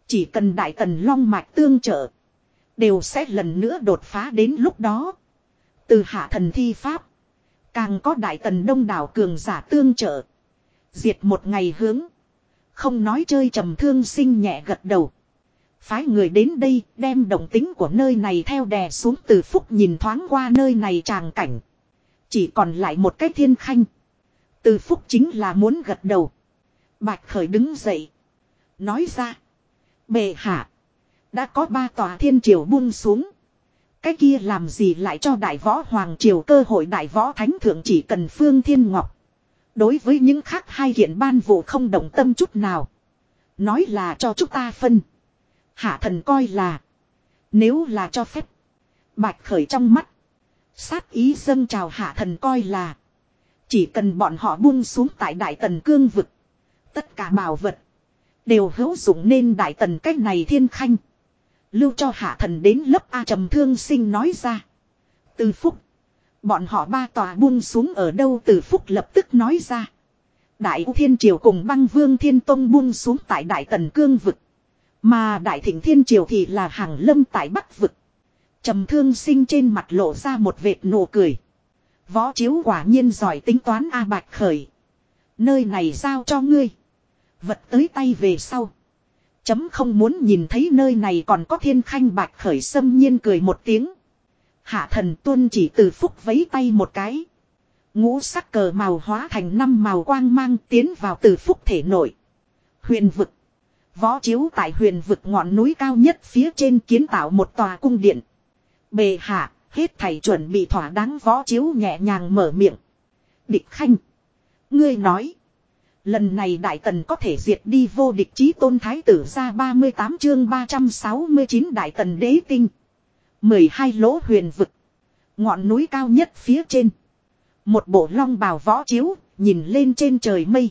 Chỉ cần đại tần long mạch tương trợ. Đều sẽ lần nữa đột phá đến lúc đó. Từ hạ thần thi pháp. Càng có đại tần đông đảo cường giả tương trợ. Diệt một ngày hướng. Không nói chơi trầm thương sinh nhẹ gật đầu. Phái người đến đây, đem động tính của nơi này theo đè xuống từ phúc nhìn thoáng qua nơi này tràng cảnh. Chỉ còn lại một cái thiên khanh. Từ phúc chính là muốn gật đầu. Bạch khởi đứng dậy. Nói ra. Bệ hạ. Đã có ba tòa thiên triều buông xuống. Cái kia làm gì lại cho đại võ hoàng triều cơ hội đại võ thánh thượng chỉ cần phương thiên ngọc. Đối với những khác hai hiện ban vụ không động tâm chút nào. Nói là cho chúng ta phân. Hạ thần coi là. Nếu là cho phép. Bạch khởi trong mắt. Sát ý dâng chào hạ thần coi là. Chỉ cần bọn họ buông xuống tại đại tần cương vực. Tất cả bảo vật. Đều hữu dụng nên đại tần cách này thiên khanh. Lưu cho hạ thần đến lớp A trầm thương sinh nói ra. Từ phúc. Bọn họ ba tòa buông xuống ở đâu từ phúc lập tức nói ra. Đại U Thiên Triều cùng băng vương Thiên Tông buông xuống tại Đại Tần Cương vực. Mà Đại Thịnh Thiên Triều thì là hàng lâm tại Bắc vực. trầm thương sinh trên mặt lộ ra một vệt nụ cười. Võ chiếu quả nhiên giỏi tính toán A Bạch Khởi. Nơi này giao cho ngươi. Vật tới tay về sau. Chấm không muốn nhìn thấy nơi này còn có thiên khanh Bạch Khởi xâm nhiên cười một tiếng. Hạ thần tuân chỉ từ phúc vấy tay một cái. Ngũ sắc cờ màu hóa thành năm màu quang mang tiến vào từ phúc thể nội. Huyền vực. Võ chiếu tại huyền vực ngọn núi cao nhất phía trên kiến tạo một tòa cung điện. Bề hạ, hết thầy chuẩn bị thỏa đáng võ chiếu nhẹ nhàng mở miệng. Địch khanh. Ngươi nói. Lần này đại tần có thể diệt đi vô địch chí tôn thái tử ra 38 chương 369 đại tần đế tinh. 12 lỗ huyền vực. Ngọn núi cao nhất phía trên. Một bộ long bào võ chiếu, nhìn lên trên trời mây.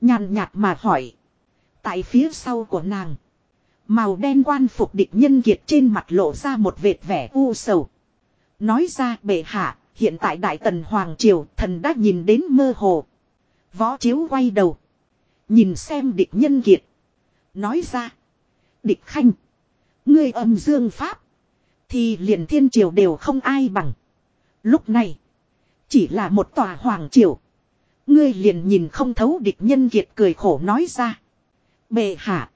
Nhàn nhạt mà hỏi. Tại phía sau của nàng. Màu đen quan phục địch nhân kiệt trên mặt lộ ra một vệt vẻ u sầu. Nói ra bệ hạ, hiện tại Đại Tần Hoàng Triều thần đã nhìn đến mơ hồ. Võ chiếu quay đầu. Nhìn xem địch nhân kiệt. Nói ra. Địch khanh. Ngươi âm dương pháp. Thì liền thiên triều đều không ai bằng. Lúc này. Chỉ là một tòa hoàng triều. Ngươi liền nhìn không thấu địch nhân kiệt cười khổ nói ra. Bệ hạ.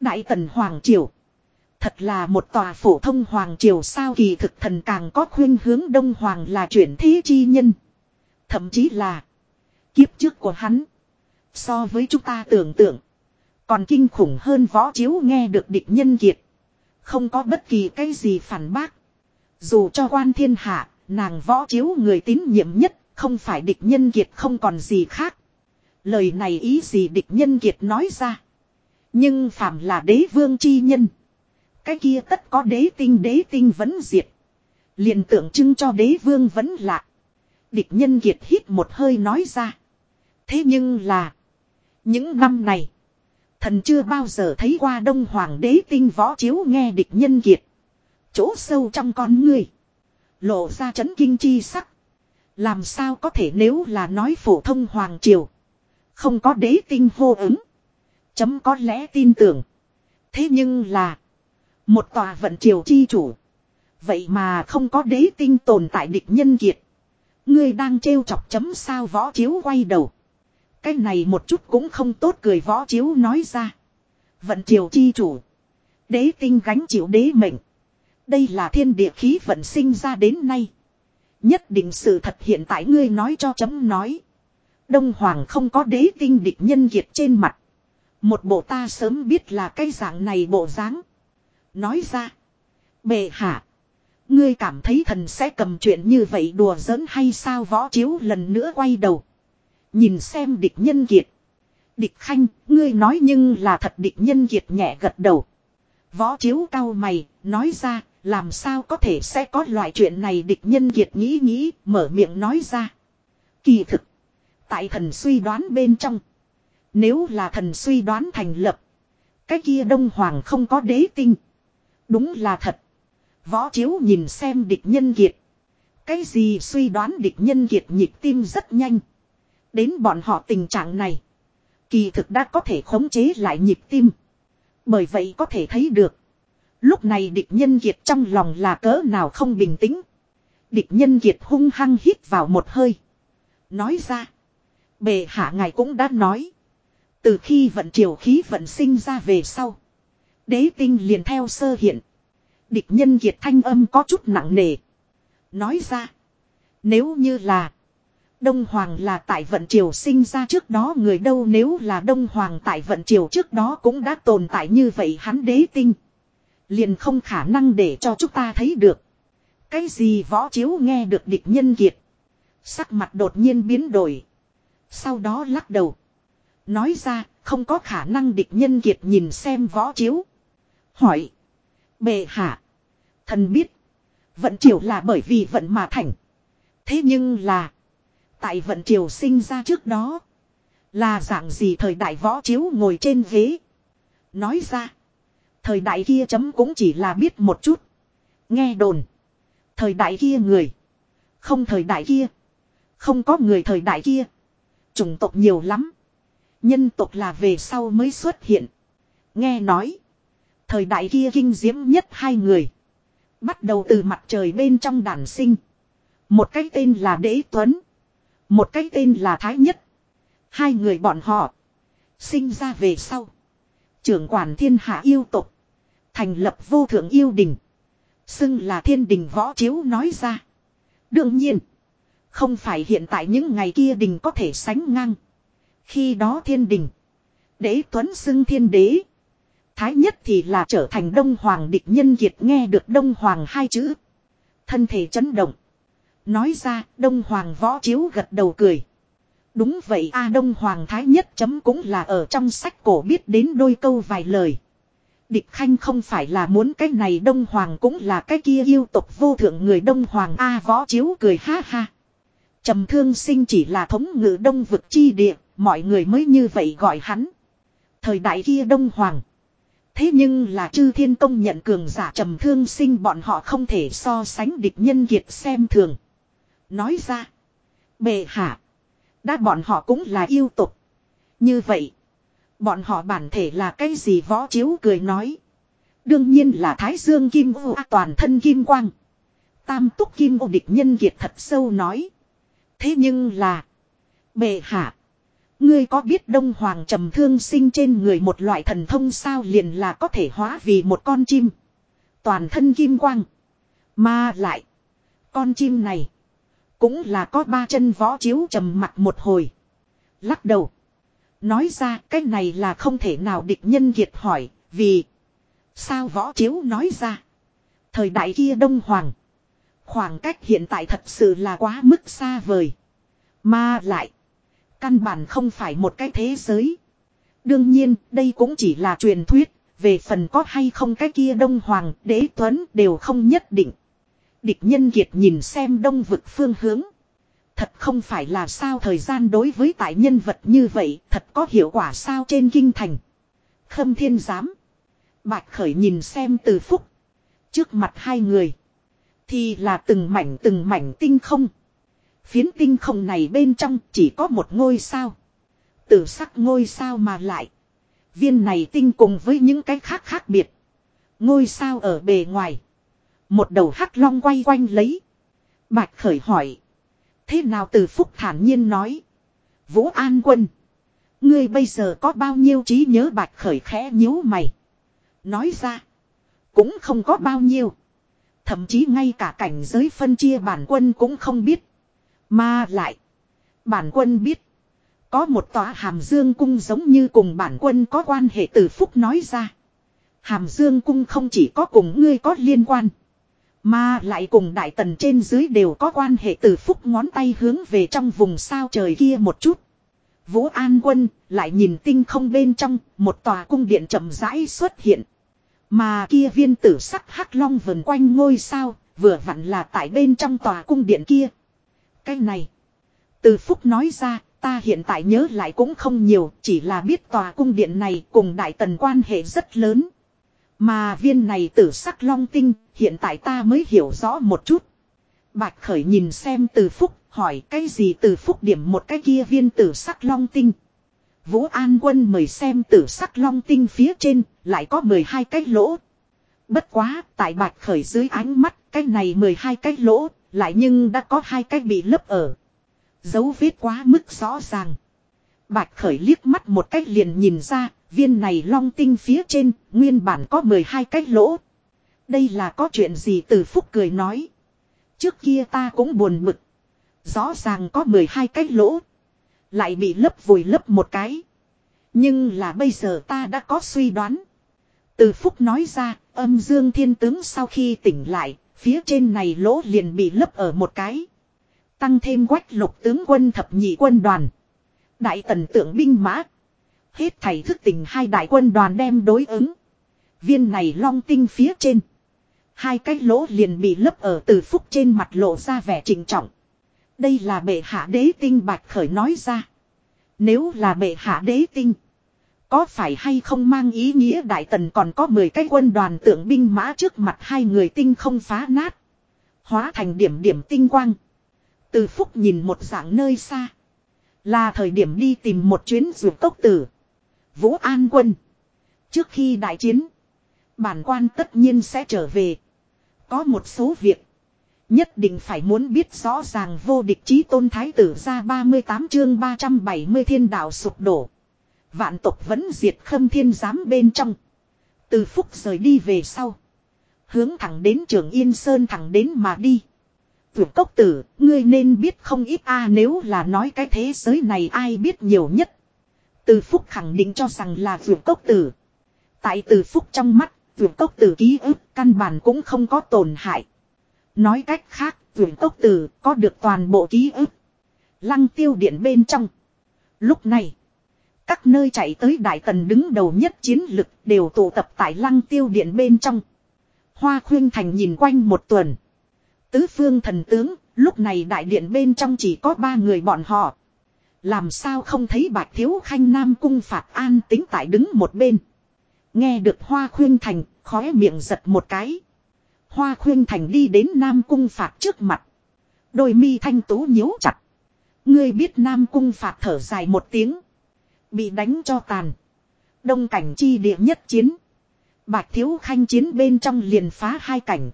Đại tần hoàng triều. Thật là một tòa phổ thông hoàng triều sao kỳ thực thần càng có khuyên hướng đông hoàng là chuyển thế chi nhân. Thậm chí là. Kiếp trước của hắn. So với chúng ta tưởng tượng. Còn kinh khủng hơn võ chiếu nghe được địch nhân kiệt. Không có bất kỳ cái gì phản bác. Dù cho quan thiên hạ, nàng võ chiếu người tín nhiệm nhất, không phải địch nhân kiệt không còn gì khác. Lời này ý gì địch nhân kiệt nói ra. Nhưng phạm là đế vương chi nhân. Cái kia tất có đế tinh đế tinh vẫn diệt. liền tượng trưng cho đế vương vẫn lạ. Địch nhân kiệt hít một hơi nói ra. Thế nhưng là. Những năm này. Thần chưa bao giờ thấy qua đông hoàng đế tinh võ chiếu nghe địch nhân kiệt. Chỗ sâu trong con người. Lộ ra chấn kinh chi sắc. Làm sao có thể nếu là nói phổ thông hoàng triều. Không có đế tinh hô ứng. Chấm có lẽ tin tưởng. Thế nhưng là. Một tòa vận triều chi chủ. Vậy mà không có đế tinh tồn tại địch nhân kiệt. Ngươi đang trêu chọc chấm sao võ chiếu quay đầu. Cái này một chút cũng không tốt cười võ chiếu nói ra. Vận triều chi chủ. Đế tinh gánh chịu đế mệnh. Đây là thiên địa khí vận sinh ra đến nay. Nhất định sự thật hiện tại ngươi nói cho chấm nói. Đông Hoàng không có đế tinh địch nhân kiệt trên mặt. Một bộ ta sớm biết là cái dạng này bộ dáng. Nói ra. Bệ hạ. Ngươi cảm thấy thần sẽ cầm chuyện như vậy đùa giỡn hay sao võ chiếu lần nữa quay đầu. Nhìn xem địch nhân kiệt. Địch khanh, ngươi nói nhưng là thật địch nhân kiệt nhẹ gật đầu. Võ chiếu cao mày, nói ra, làm sao có thể sẽ có loại chuyện này địch nhân kiệt nghĩ nghĩ, mở miệng nói ra. Kỳ thực. Tại thần suy đoán bên trong. Nếu là thần suy đoán thành lập. Cái kia đông hoàng không có đế tinh. Đúng là thật. Võ chiếu nhìn xem địch nhân kiệt. Cái gì suy đoán địch nhân kiệt nhịp tim rất nhanh. Đến bọn họ tình trạng này. Kỳ thực đã có thể khống chế lại nhịp tim. Bởi vậy có thể thấy được. Lúc này địch nhân kiệt trong lòng là cỡ nào không bình tĩnh. Địch nhân kiệt hung hăng hít vào một hơi. Nói ra. Bề hạ ngài cũng đã nói. Từ khi vận triều khí vận sinh ra về sau. Đế tinh liền theo sơ hiện. Địch nhân kiệt thanh âm có chút nặng nề. Nói ra. Nếu như là. Đông Hoàng là tại vận triều sinh ra trước đó người đâu, nếu là Đông Hoàng tại vận triều trước đó cũng đã tồn tại như vậy hắn đế tinh. Liền không khả năng để cho chúng ta thấy được. Cái gì võ chiếu nghe được địch nhân kiệt. Sắc mặt đột nhiên biến đổi. Sau đó lắc đầu. Nói ra, không có khả năng địch nhân kiệt nhìn xem võ chiếu. Hỏi. Bệ hạ. Thần biết. Vận triều là bởi vì vận mà thành. Thế nhưng là. Tại vận triều sinh ra trước đó. Là dạng gì thời đại võ chiếu ngồi trên ghế. Nói ra. Thời đại kia chấm cũng chỉ là biết một chút. Nghe đồn. Thời đại kia người. Không thời đại kia. Không có người thời đại kia. Chủng tộc nhiều lắm. Nhân tộc là về sau mới xuất hiện. Nghe nói. Thời đại kia kinh diễm nhất hai người. Bắt đầu từ mặt trời bên trong đàn sinh. Một cái tên là Đế Tuấn. Một cái tên là Thái Nhất. Hai người bọn họ. Sinh ra về sau. Trưởng quản thiên hạ yêu tục. Thành lập vô thượng yêu đình. Xưng là thiên đình võ chiếu nói ra. Đương nhiên. Không phải hiện tại những ngày kia đình có thể sánh ngang. Khi đó thiên đình. Đế Tuấn xưng thiên đế. Thái nhất thì là trở thành Đông Hoàng địch nhân kiệt nghe được Đông Hoàng hai chữ. Thân thể chấn động. Nói ra Đông Hoàng võ chiếu gật đầu cười. Đúng vậy a Đông Hoàng Thái nhất chấm cũng là ở trong sách cổ biết đến đôi câu vài lời. Địch Khanh không phải là muốn cái này Đông Hoàng cũng là cái kia yêu tộc vô thượng người Đông Hoàng A võ chiếu cười ha ha. Trầm thương sinh chỉ là thống ngự đông vực chi địa, mọi người mới như vậy gọi hắn. Thời đại kia Đông Hoàng. Thế nhưng là chư thiên công nhận cường giả trầm thương sinh bọn họ không thể so sánh địch nhân kiệt xem thường. Nói ra. Bệ hạ. Đã bọn họ cũng là yêu tục. Như vậy. Bọn họ bản thể là cái gì võ chiếu cười nói. Đương nhiên là Thái Dương Kim U toàn thân Kim Quang. Tam túc Kim U địch nhân kiệt thật sâu nói. Thế nhưng là. Bệ hạ. Ngươi có biết Đông Hoàng trầm thương sinh trên người một loại thần thông sao liền là có thể hóa vì một con chim. Toàn thân kim quang. Mà lại. Con chim này. Cũng là có ba chân võ chiếu trầm mặt một hồi. Lắc đầu. Nói ra, cái này là không thể nào địch nhân kiệt hỏi. Vì. Sao võ chiếu nói ra. Thời đại kia Đông Hoàng. Khoảng cách hiện tại thật sự là quá mức xa vời. Mà lại. Căn bản không phải một cái thế giới. Đương nhiên, đây cũng chỉ là truyền thuyết, về phần có hay không cái kia Đông Hoàng, Đế Tuấn đều không nhất định. Địch nhân kiệt nhìn xem đông vực phương hướng. Thật không phải là sao thời gian đối với tại nhân vật như vậy, thật có hiệu quả sao trên kinh thành. Khâm thiên giám. Bạch khởi nhìn xem từ phúc. Trước mặt hai người. Thì là từng mảnh từng mảnh tinh không. Phiến tinh không này bên trong chỉ có một ngôi sao. Tử sắc ngôi sao mà lại. Viên này tinh cùng với những cái khác khác biệt. Ngôi sao ở bề ngoài. Một đầu hắc long quay quanh lấy. Bạch khởi hỏi. Thế nào từ phúc thản nhiên nói. Vũ An quân. Ngươi bây giờ có bao nhiêu trí nhớ bạch khởi khẽ nhíu mày. Nói ra. Cũng không có bao nhiêu. Thậm chí ngay cả cảnh giới phân chia bản quân cũng không biết. Mà lại. Bản quân biết. Có một tòa hàm dương cung giống như cùng bản quân có quan hệ từ phúc nói ra. Hàm dương cung không chỉ có cùng ngươi có liên quan. Mà lại cùng đại tần trên dưới đều có quan hệ từ phúc ngón tay hướng về trong vùng sao trời kia một chút. Vũ An Quân lại nhìn tinh không bên trong, một tòa cung điện chậm rãi xuất hiện. Mà kia viên tử sắc hắc long vần quanh ngôi sao, vừa vặn là tại bên trong tòa cung điện kia. Cái này. Từ Phúc nói ra, ta hiện tại nhớ lại cũng không nhiều, chỉ là biết tòa cung điện này cùng Đại Tần quan hệ rất lớn. Mà viên này tử sắc long tinh, hiện tại ta mới hiểu rõ một chút. Bạch Khởi nhìn xem từ Phúc, hỏi cái gì từ Phúc điểm một cái kia viên tử sắc long tinh. Vũ An Quân mời xem tử sắc long tinh phía trên, lại có 12 cái lỗ. Bất quá, tại Bạch Khởi dưới ánh mắt, cái này 12 cái lỗ, lại nhưng đã có hai cái bị lấp ở. Dấu vết quá mức rõ ràng. Bạch khởi liếc mắt một cách liền nhìn ra, Viên này long tinh phía trên, nguyên bản có 12 cái lỗ. Đây là có chuyện gì từ phúc cười nói. Trước kia ta cũng buồn bực. Rõ ràng có 12 cái lỗ. Lại bị lấp vùi lấp một cái. Nhưng là bây giờ ta đã có suy đoán. Từ phúc nói ra, âm dương thiên tướng sau khi tỉnh lại, phía trên này lỗ liền bị lấp ở một cái. Tăng thêm quách lục tướng quân thập nhị quân đoàn. Đại tần tượng binh mã. Hết thầy thức tỉnh hai đại quân đoàn đem đối ứng. Viên này long tinh phía trên. Hai cái lỗ liền bị lấp ở từ phúc trên mặt lộ ra vẻ trịnh trọng. Đây là bệ hạ đế tinh bạch khởi nói ra. Nếu là bệ hạ đế tinh. Có phải hay không mang ý nghĩa đại tần còn có 10 cái quân đoàn tượng binh mã trước mặt hai người tinh không phá nát. Hóa thành điểm điểm tinh quang. Từ phúc nhìn một dạng nơi xa. Là thời điểm đi tìm một chuyến ruột tốc tử. Vũ An quân. Trước khi đại chiến. Bản quan tất nhiên sẽ trở về. Có một số việc. Nhất định phải muốn biết rõ ràng vô địch chí tôn thái tử ra 38 chương 370 thiên đạo sụp đổ. Vạn tộc vẫn diệt khâm thiên giám bên trong. Từ phúc rời đi về sau. Hướng thẳng đến trường Yên Sơn thẳng đến mà đi. Tuyệt cốc tử, ngươi nên biết không ít a nếu là nói cái thế giới này ai biết nhiều nhất. Từ phúc khẳng định cho rằng là tuyệt cốc tử. Tại từ phúc trong mắt, tuyệt cốc tử ký ức căn bản cũng không có tổn hại. Nói cách khác, tuyệt cốc tử có được toàn bộ ký ức. Lăng tiêu điện bên trong. Lúc này, các nơi chạy tới đại tần đứng đầu nhất chiến lực đều tụ tập tại lăng tiêu điện bên trong. Hoa khuyên thành nhìn quanh một tuần. Tứ phương thần tướng, lúc này đại điện bên trong chỉ có ba người bọn họ. Làm sao không thấy bạch thiếu khanh nam cung phạt an tính tại đứng một bên. Nghe được hoa khuyên thành, khóe miệng giật một cái. Hoa khuyên thành đi đến nam cung phạt trước mặt. Đôi mi thanh tú nhíu chặt. Ngươi biết nam cung phạt thở dài một tiếng. Bị đánh cho tàn. Đông cảnh chi địa nhất chiến. Bạch thiếu khanh chiến bên trong liền phá hai cảnh.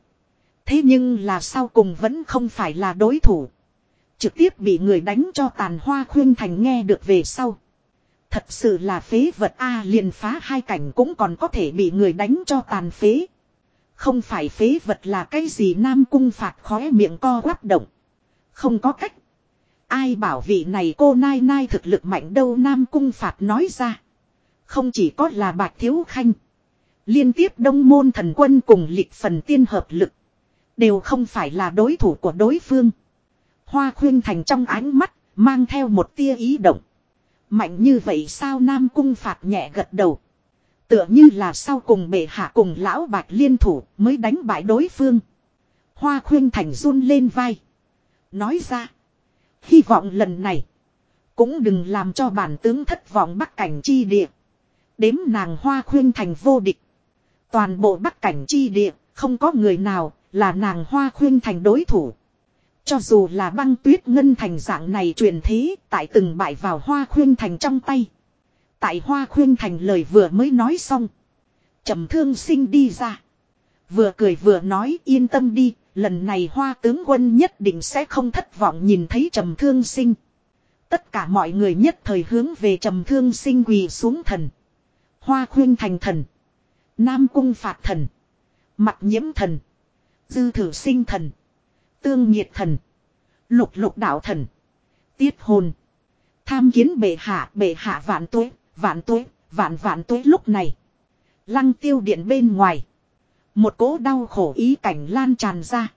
Thế nhưng là sau cùng vẫn không phải là đối thủ. Trực tiếp bị người đánh cho tàn hoa khuyên thành nghe được về sau. Thật sự là phế vật A liền phá hai cảnh cũng còn có thể bị người đánh cho tàn phế. Không phải phế vật là cái gì nam cung phạt khóe miệng co quắp động. Không có cách. Ai bảo vị này cô nai nai thực lực mạnh đâu nam cung phạt nói ra. Không chỉ có là bạch thiếu khanh. Liên tiếp đông môn thần quân cùng lịch phần tiên hợp lực. Đều không phải là đối thủ của đối phương. Hoa khuyên thành trong ánh mắt, mang theo một tia ý động. Mạnh như vậy sao Nam Cung phạt nhẹ gật đầu. Tựa như là sau cùng bệ hạ cùng lão bạch liên thủ mới đánh bại đối phương. Hoa khuyên thành run lên vai. Nói ra. Hy vọng lần này. Cũng đừng làm cho bản tướng thất vọng bắc cảnh chi địa. Đếm nàng hoa khuyên thành vô địch. Toàn bộ bắc cảnh chi địa. Không có người nào là nàng hoa khuyên thành đối thủ. Cho dù là băng tuyết ngân thành dạng này truyền thế tại từng bại vào hoa khuyên thành trong tay. Tại hoa khuyên thành lời vừa mới nói xong. trầm thương sinh đi ra. Vừa cười vừa nói yên tâm đi, lần này hoa tướng quân nhất định sẽ không thất vọng nhìn thấy trầm thương sinh. Tất cả mọi người nhất thời hướng về trầm thương sinh quỳ xuống thần. Hoa khuyên thành thần. Nam cung phạt thần. Mặt nhiễm thần. Dư thử sinh thần. Tương nhiệt thần. Lục lục đạo thần. Tiết hồn. Tham kiến bệ hạ bệ hạ vạn tuế, vạn tuế, vạn vạn tuế lúc này. Lăng tiêu điện bên ngoài. Một cỗ đau khổ ý cảnh lan tràn ra.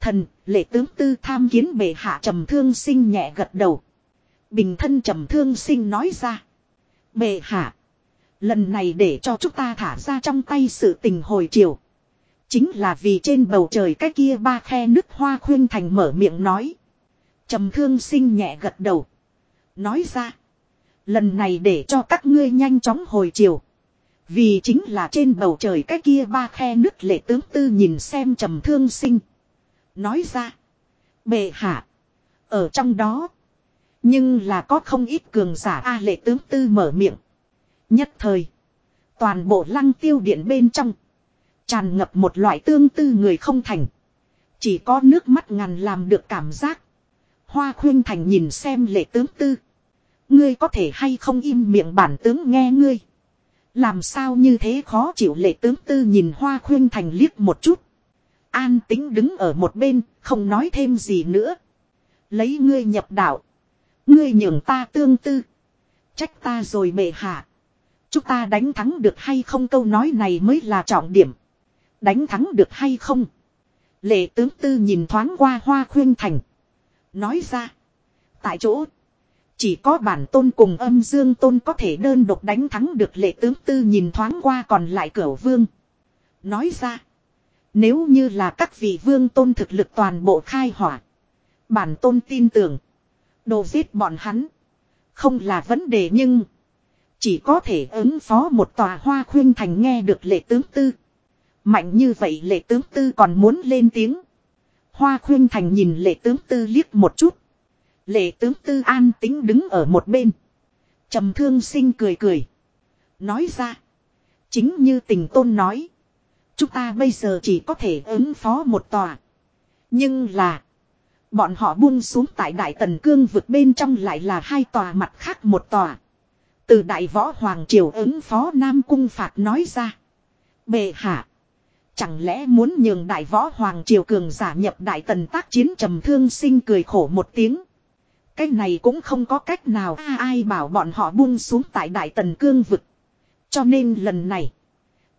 Thần, lệ tướng tư tham kiến bệ hạ trầm thương sinh nhẹ gật đầu. Bình thân trầm thương sinh nói ra. Bệ hạ. Lần này để cho chúng ta thả ra trong tay sự tình hồi chiều. Chính là vì trên bầu trời cái kia ba khe nước hoa khuyên thành mở miệng nói. trầm thương sinh nhẹ gật đầu. Nói ra. Lần này để cho các ngươi nhanh chóng hồi chiều. Vì chính là trên bầu trời cái kia ba khe nước lệ tướng tư nhìn xem trầm thương sinh. Nói ra. Bệ hạ. Ở trong đó. Nhưng là có không ít cường giả A lệ tướng tư mở miệng. Nhất thời. Toàn bộ lăng tiêu điện bên trong. Tràn ngập một loại tương tư người không thành. Chỉ có nước mắt ngàn làm được cảm giác. Hoa khuyên thành nhìn xem lệ tướng tư. Ngươi có thể hay không im miệng bản tướng nghe ngươi. Làm sao như thế khó chịu lệ tướng tư nhìn hoa khuyên thành liếc một chút. An tính đứng ở một bên, không nói thêm gì nữa. Lấy ngươi nhập đạo. Ngươi nhường ta tương tư. Trách ta rồi bệ hạ. Chúng ta đánh thắng được hay không câu nói này mới là trọng điểm. Đánh thắng được hay không. Lệ tướng tư nhìn thoáng qua hoa khuyên thành. Nói ra. Tại chỗ. Chỉ có bản tôn cùng âm dương tôn có thể đơn độc đánh thắng được lệ tướng tư nhìn thoáng qua còn lại cửa vương. Nói ra. Nếu như là các vị vương tôn thực lực toàn bộ khai hỏa. Bản tôn tin tưởng. Đồ giết bọn hắn. Không là vấn đề nhưng. Chỉ có thể ứng phó một tòa hoa khuyên thành nghe được lệ tướng tư. Mạnh như vậy lệ tướng tư còn muốn lên tiếng. Hoa khuyên thành nhìn lệ tướng tư liếc một chút. Lệ tướng tư an tính đứng ở một bên. trầm thương sinh cười cười. Nói ra. Chính như tình tôn nói. Chúng ta bây giờ chỉ có thể ứng phó một tòa. Nhưng là. Bọn họ buông xuống tại Đại Tần Cương vực bên trong lại là hai tòa mặt khác một tòa. Từ Đại Võ Hoàng Triều ứng phó Nam Cung Phạt nói ra. Bệ hạ. Chẳng lẽ muốn nhường Đại Võ Hoàng Triều cường giả nhập Đại Tần tác chiến trầm thương sinh cười khổ một tiếng. Cái này cũng không có cách nào à, ai bảo bọn họ buông xuống tại Đại Tần Cương vực. Cho nên lần này.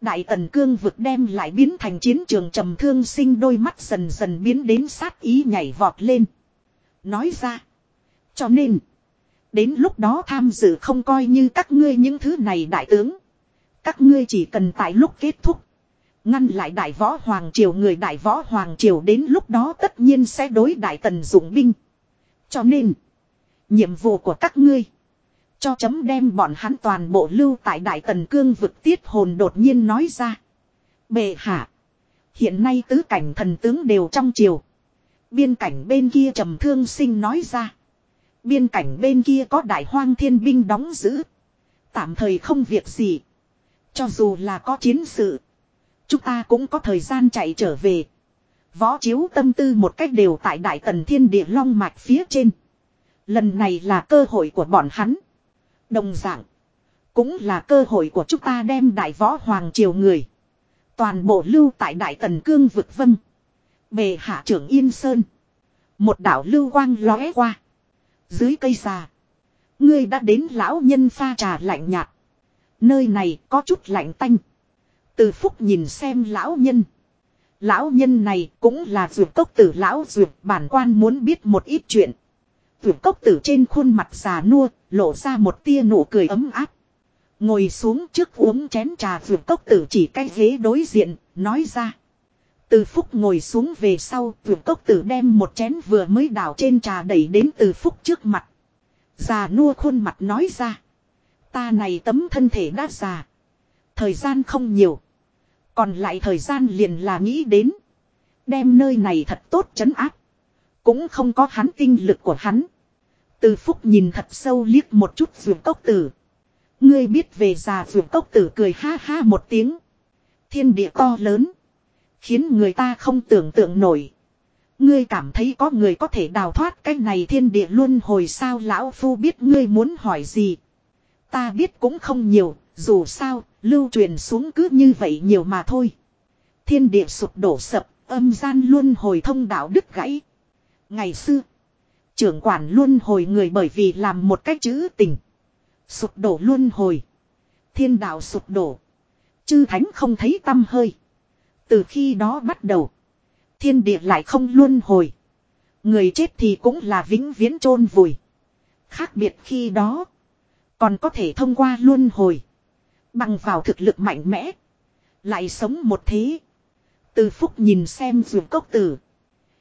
Đại tần cương vực đem lại biến thành chiến trường trầm thương sinh đôi mắt dần dần biến đến sát ý nhảy vọt lên. Nói ra. Cho nên. Đến lúc đó tham dự không coi như các ngươi những thứ này đại tướng. Các ngươi chỉ cần tại lúc kết thúc. Ngăn lại đại võ hoàng triều người đại võ hoàng triều đến lúc đó tất nhiên sẽ đối đại tần dụng binh. Cho nên. Nhiệm vụ của các ngươi cho chấm đem bọn hắn toàn bộ lưu tại Đại Tần Cương vực tiết hồn đột nhiên nói ra. Bệ hạ. Hiện nay tứ cảnh thần tướng đều trong triều. Biên cảnh bên kia trầm thương sinh nói ra. Biên cảnh bên kia có đại hoang thiên binh đóng giữ. Tạm thời không việc gì. Cho dù là có chiến sự. Chúng ta cũng có thời gian chạy trở về. Võ chiếu tâm tư một cách đều tại đại tần thiên địa long mạch phía trên. Lần này là cơ hội của bọn hắn. Đồng dạng. Cũng là cơ hội của chúng ta đem đại võ hoàng triều người. Toàn bộ lưu tại đại tần cương vực vân. Bề hạ trưởng Yên Sơn. Một đảo lưu quang lóe qua. Dưới cây già. Ngươi đã đến lão nhân pha trà lạnh nhạt. Nơi này có chút lạnh tanh. Từ phúc nhìn xem lão nhân. Lão nhân này cũng là dược cốc tử lão dược, bản quan muốn biết một ít chuyện. Vượt cốc tử trên khuôn mặt già nua, lộ ra một tia nụ cười ấm áp. Ngồi xuống trước uống chén trà vượt cốc tử chỉ cái ghế đối diện, nói ra. Từ phúc ngồi xuống về sau, vượt cốc tử đem một chén vừa mới đảo trên trà đẩy đến từ phúc trước mặt. Già nua khuôn mặt nói ra. Ta này tấm thân thể đã già. Thời gian không nhiều. Còn lại thời gian liền là nghĩ đến. Đem nơi này thật tốt chấn áp. Cũng không có hắn tinh lực của hắn. Từ phúc nhìn thật sâu liếc một chút ruột cốc tử. Ngươi biết về già ruột cốc tử cười ha ha một tiếng. Thiên địa to lớn. Khiến người ta không tưởng tượng nổi. Ngươi cảm thấy có người có thể đào thoát cái này thiên địa luôn hồi sao lão phu biết ngươi muốn hỏi gì. Ta biết cũng không nhiều, dù sao, lưu truyền xuống cứ như vậy nhiều mà thôi. Thiên địa sụp đổ sập, âm gian luôn hồi thông đạo đứt gãy. Ngày xưa, trưởng quản luôn hồi người bởi vì làm một cách chữ tình. Sụp đổ luôn hồi. Thiên đạo sụp đổ. Chư thánh không thấy tâm hơi. Từ khi đó bắt đầu. Thiên địa lại không luôn hồi. Người chết thì cũng là vĩnh viễn chôn vùi. Khác biệt khi đó. Còn có thể thông qua luôn hồi. Bằng vào thực lực mạnh mẽ. Lại sống một thế. Từ phúc nhìn xem dù cốc tử.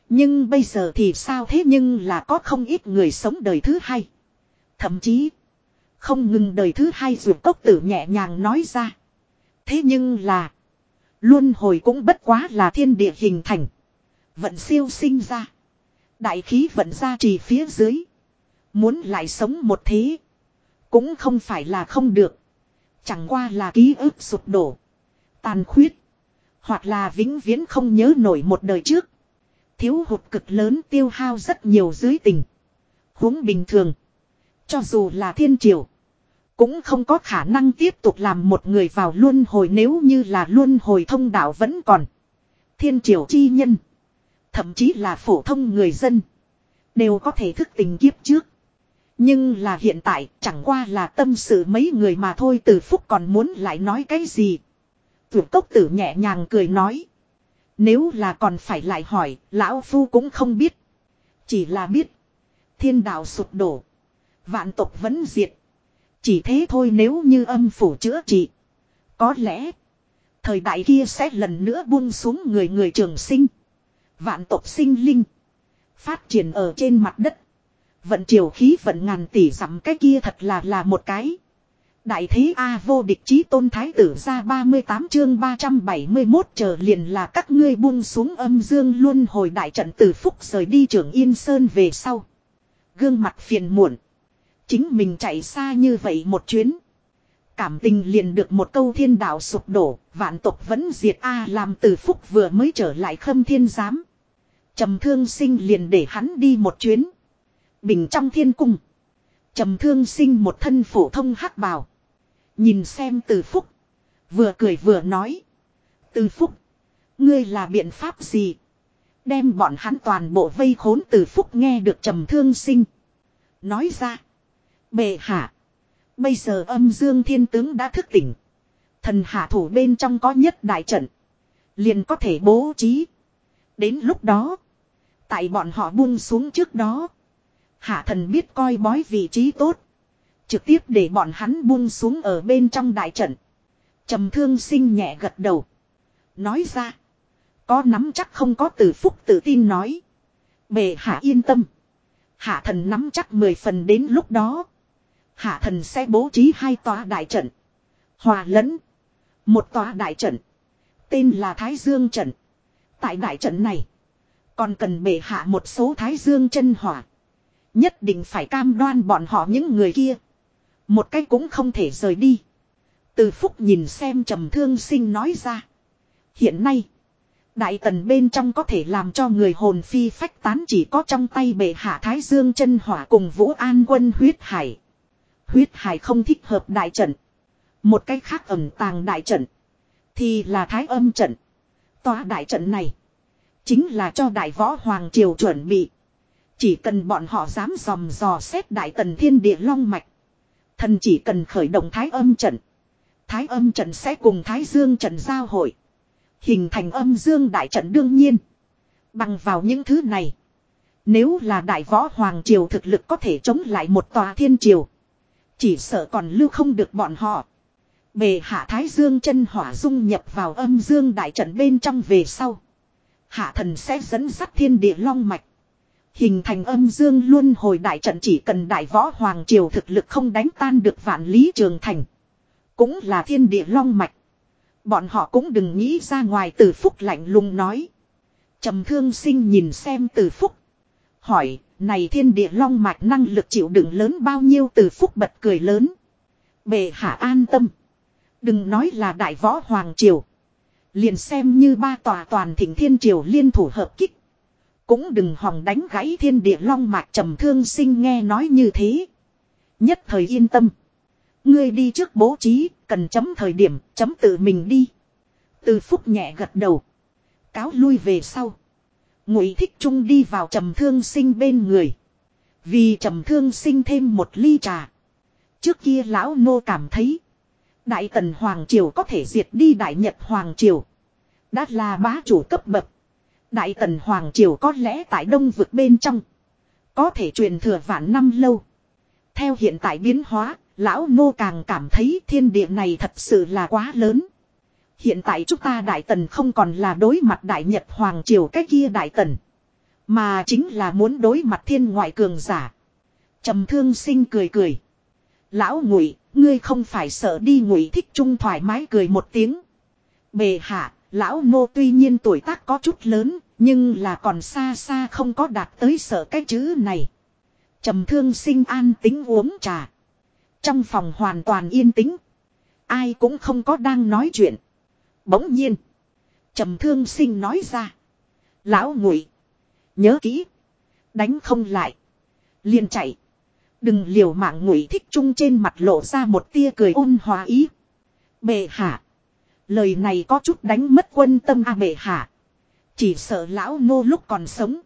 Nhưng bây giờ thì sao thế nhưng là có không ít người sống đời thứ hai. Thậm chí. Không ngừng đời thứ hai dù cốc tử nhẹ nhàng nói ra. Thế nhưng là. Luân hồi cũng bất quá là thiên địa hình thành. Vận siêu sinh ra. Đại khí vận ra trì phía dưới. Muốn lại sống một thế. Cũng không phải là không được. Chẳng qua là ký ức sụp đổ. Tàn khuyết. Hoặc là vĩnh viễn không nhớ nổi một đời trước. Thiếu hụt cực lớn tiêu hao rất nhiều dưới tình. huống bình thường. Cho dù là thiên triều. Cũng không có khả năng tiếp tục làm một người vào luân hồi nếu như là luân hồi thông đạo vẫn còn. Thiên triều chi nhân. Thậm chí là phổ thông người dân. Đều có thể thức tình kiếp trước. Nhưng là hiện tại, chẳng qua là tâm sự mấy người mà thôi, từ phúc còn muốn lại nói cái gì. tuyệt cốc tử nhẹ nhàng cười nói. Nếu là còn phải lại hỏi, lão phu cũng không biết. Chỉ là biết. Thiên đạo sụp đổ. Vạn tộc vẫn diệt. Chỉ thế thôi nếu như âm phủ chữa trị. Có lẽ. Thời đại kia sẽ lần nữa buông xuống người người trường sinh. Vạn tộc sinh linh. Phát triển ở trên mặt đất. Vận triều khí vận ngàn tỷ dặm cái kia thật là là một cái. Đại thế A vô địch chí tôn thái tử ra 38 chương 371 chờ liền là các ngươi buông xuống âm dương luôn hồi đại trận tử phúc rời đi trưởng Yên Sơn về sau. Gương mặt phiền muộn. Chính mình chạy xa như vậy một chuyến. Cảm tình liền được một câu thiên đạo sụp đổ, vạn tộc vẫn diệt A làm tử phúc vừa mới trở lại khâm thiên giám. trầm thương sinh liền để hắn đi một chuyến. Bình trong thiên cung. trầm thương sinh một thân phổ thông hắc bào. Nhìn xem từ phúc. Vừa cười vừa nói. Từ phúc. Ngươi là biện pháp gì? Đem bọn hắn toàn bộ vây khốn từ phúc nghe được trầm thương sinh. Nói ra. Bệ hạ. Bây giờ âm dương thiên tướng đã thức tỉnh. Thần hạ thủ bên trong có nhất đại trận. Liền có thể bố trí. Đến lúc đó. Tại bọn họ buông xuống trước đó. Hạ thần biết coi bói vị trí tốt. Trực tiếp để bọn hắn buông xuống ở bên trong đại trận. trầm thương sinh nhẹ gật đầu. Nói ra. Có nắm chắc không có từ phúc tự tin nói. Bệ hạ yên tâm. Hạ thần nắm chắc mười phần đến lúc đó. Hạ thần sẽ bố trí hai tòa đại trận. Hòa lẫn. Một tòa đại trận. Tên là Thái Dương trận. Tại đại trận này. Còn cần bệ hạ một số Thái Dương chân hỏa. Nhất định phải cam đoan bọn họ những người kia. Một cái cũng không thể rời đi. Từ phúc nhìn xem trầm thương sinh nói ra. Hiện nay. Đại tần bên trong có thể làm cho người hồn phi phách tán chỉ có trong tay bệ hạ Thái Dương chân hỏa cùng Vũ An quân huyết hải. Huyết hải không thích hợp đại trận. Một cách khác ẩn tàng đại trận. Thì là thái âm trận. Tòa đại trận này. Chính là cho đại võ hoàng triều chuẩn bị. Chỉ cần bọn họ dám dòm dò xét đại tần thiên địa long mạch. Thần chỉ cần khởi động thái âm trận. Thái âm trận sẽ cùng thái dương trận giao hội. Hình thành âm dương đại trận đương nhiên. Bằng vào những thứ này. Nếu là đại võ hoàng triều thực lực có thể chống lại một tòa thiên triều. Chỉ sợ còn lưu không được bọn họ. Bề hạ thái dương chân hỏa dung nhập vào âm dương đại trận bên trong về sau. Hạ thần sẽ dẫn dắt thiên địa long mạch. Hình thành âm dương luôn hồi đại trận chỉ cần đại võ hoàng triều thực lực không đánh tan được vạn lý trường thành. Cũng là thiên địa long mạch. Bọn họ cũng đừng nghĩ ra ngoài từ phúc lạnh lùng nói. trầm thương sinh nhìn xem từ phúc. Hỏi, này thiên địa long mạch năng lực chịu đựng lớn bao nhiêu từ phúc bật cười lớn. Bệ hạ an tâm. Đừng nói là đại võ hoàng triều. Liền xem như ba tòa toàn thỉnh thiên triều liên thủ hợp kích. Cũng đừng hòng đánh gãy thiên địa long mạch trầm thương sinh nghe nói như thế. Nhất thời yên tâm. Ngươi đi trước bố trí, cần chấm thời điểm, chấm tự mình đi. Từ phúc nhẹ gật đầu. Cáo lui về sau. Ngụy thích trung đi vào trầm thương sinh bên người. Vì trầm thương sinh thêm một ly trà. Trước kia lão nô cảm thấy. Đại tần Hoàng Triều có thể diệt đi Đại Nhật Hoàng Triều. Đã là bá chủ cấp bậc. Đại tần Hoàng Triều có lẽ tại đông vực bên trong. Có thể truyền thừa vạn năm lâu. Theo hiện tại biến hóa, lão nô càng cảm thấy thiên địa này thật sự là quá lớn. Hiện tại chúng ta Đại Tần không còn là đối mặt Đại Nhật Hoàng Triều cái kia Đại Tần. Mà chính là muốn đối mặt thiên ngoại cường giả. trầm thương sinh cười cười. Lão ngụy, ngươi không phải sợ đi ngụy thích trung thoải mái cười một tiếng. Bề hạ, lão nô tuy nhiên tuổi tác có chút lớn, nhưng là còn xa xa không có đạt tới sợ cái chữ này. trầm thương sinh an tính uống trà. Trong phòng hoàn toàn yên tĩnh. Ai cũng không có đang nói chuyện. Bỗng nhiên. trầm thương sinh nói ra. Lão ngụy. Nhớ kỹ. Đánh không lại. liền chạy. Đừng liều mạng ngụy thích trung trên mặt lộ ra một tia cười ôn hòa ý. Bệ hạ. Lời này có chút đánh mất quân tâm a bệ hạ. Chỉ sợ lão Ngô lúc còn sống.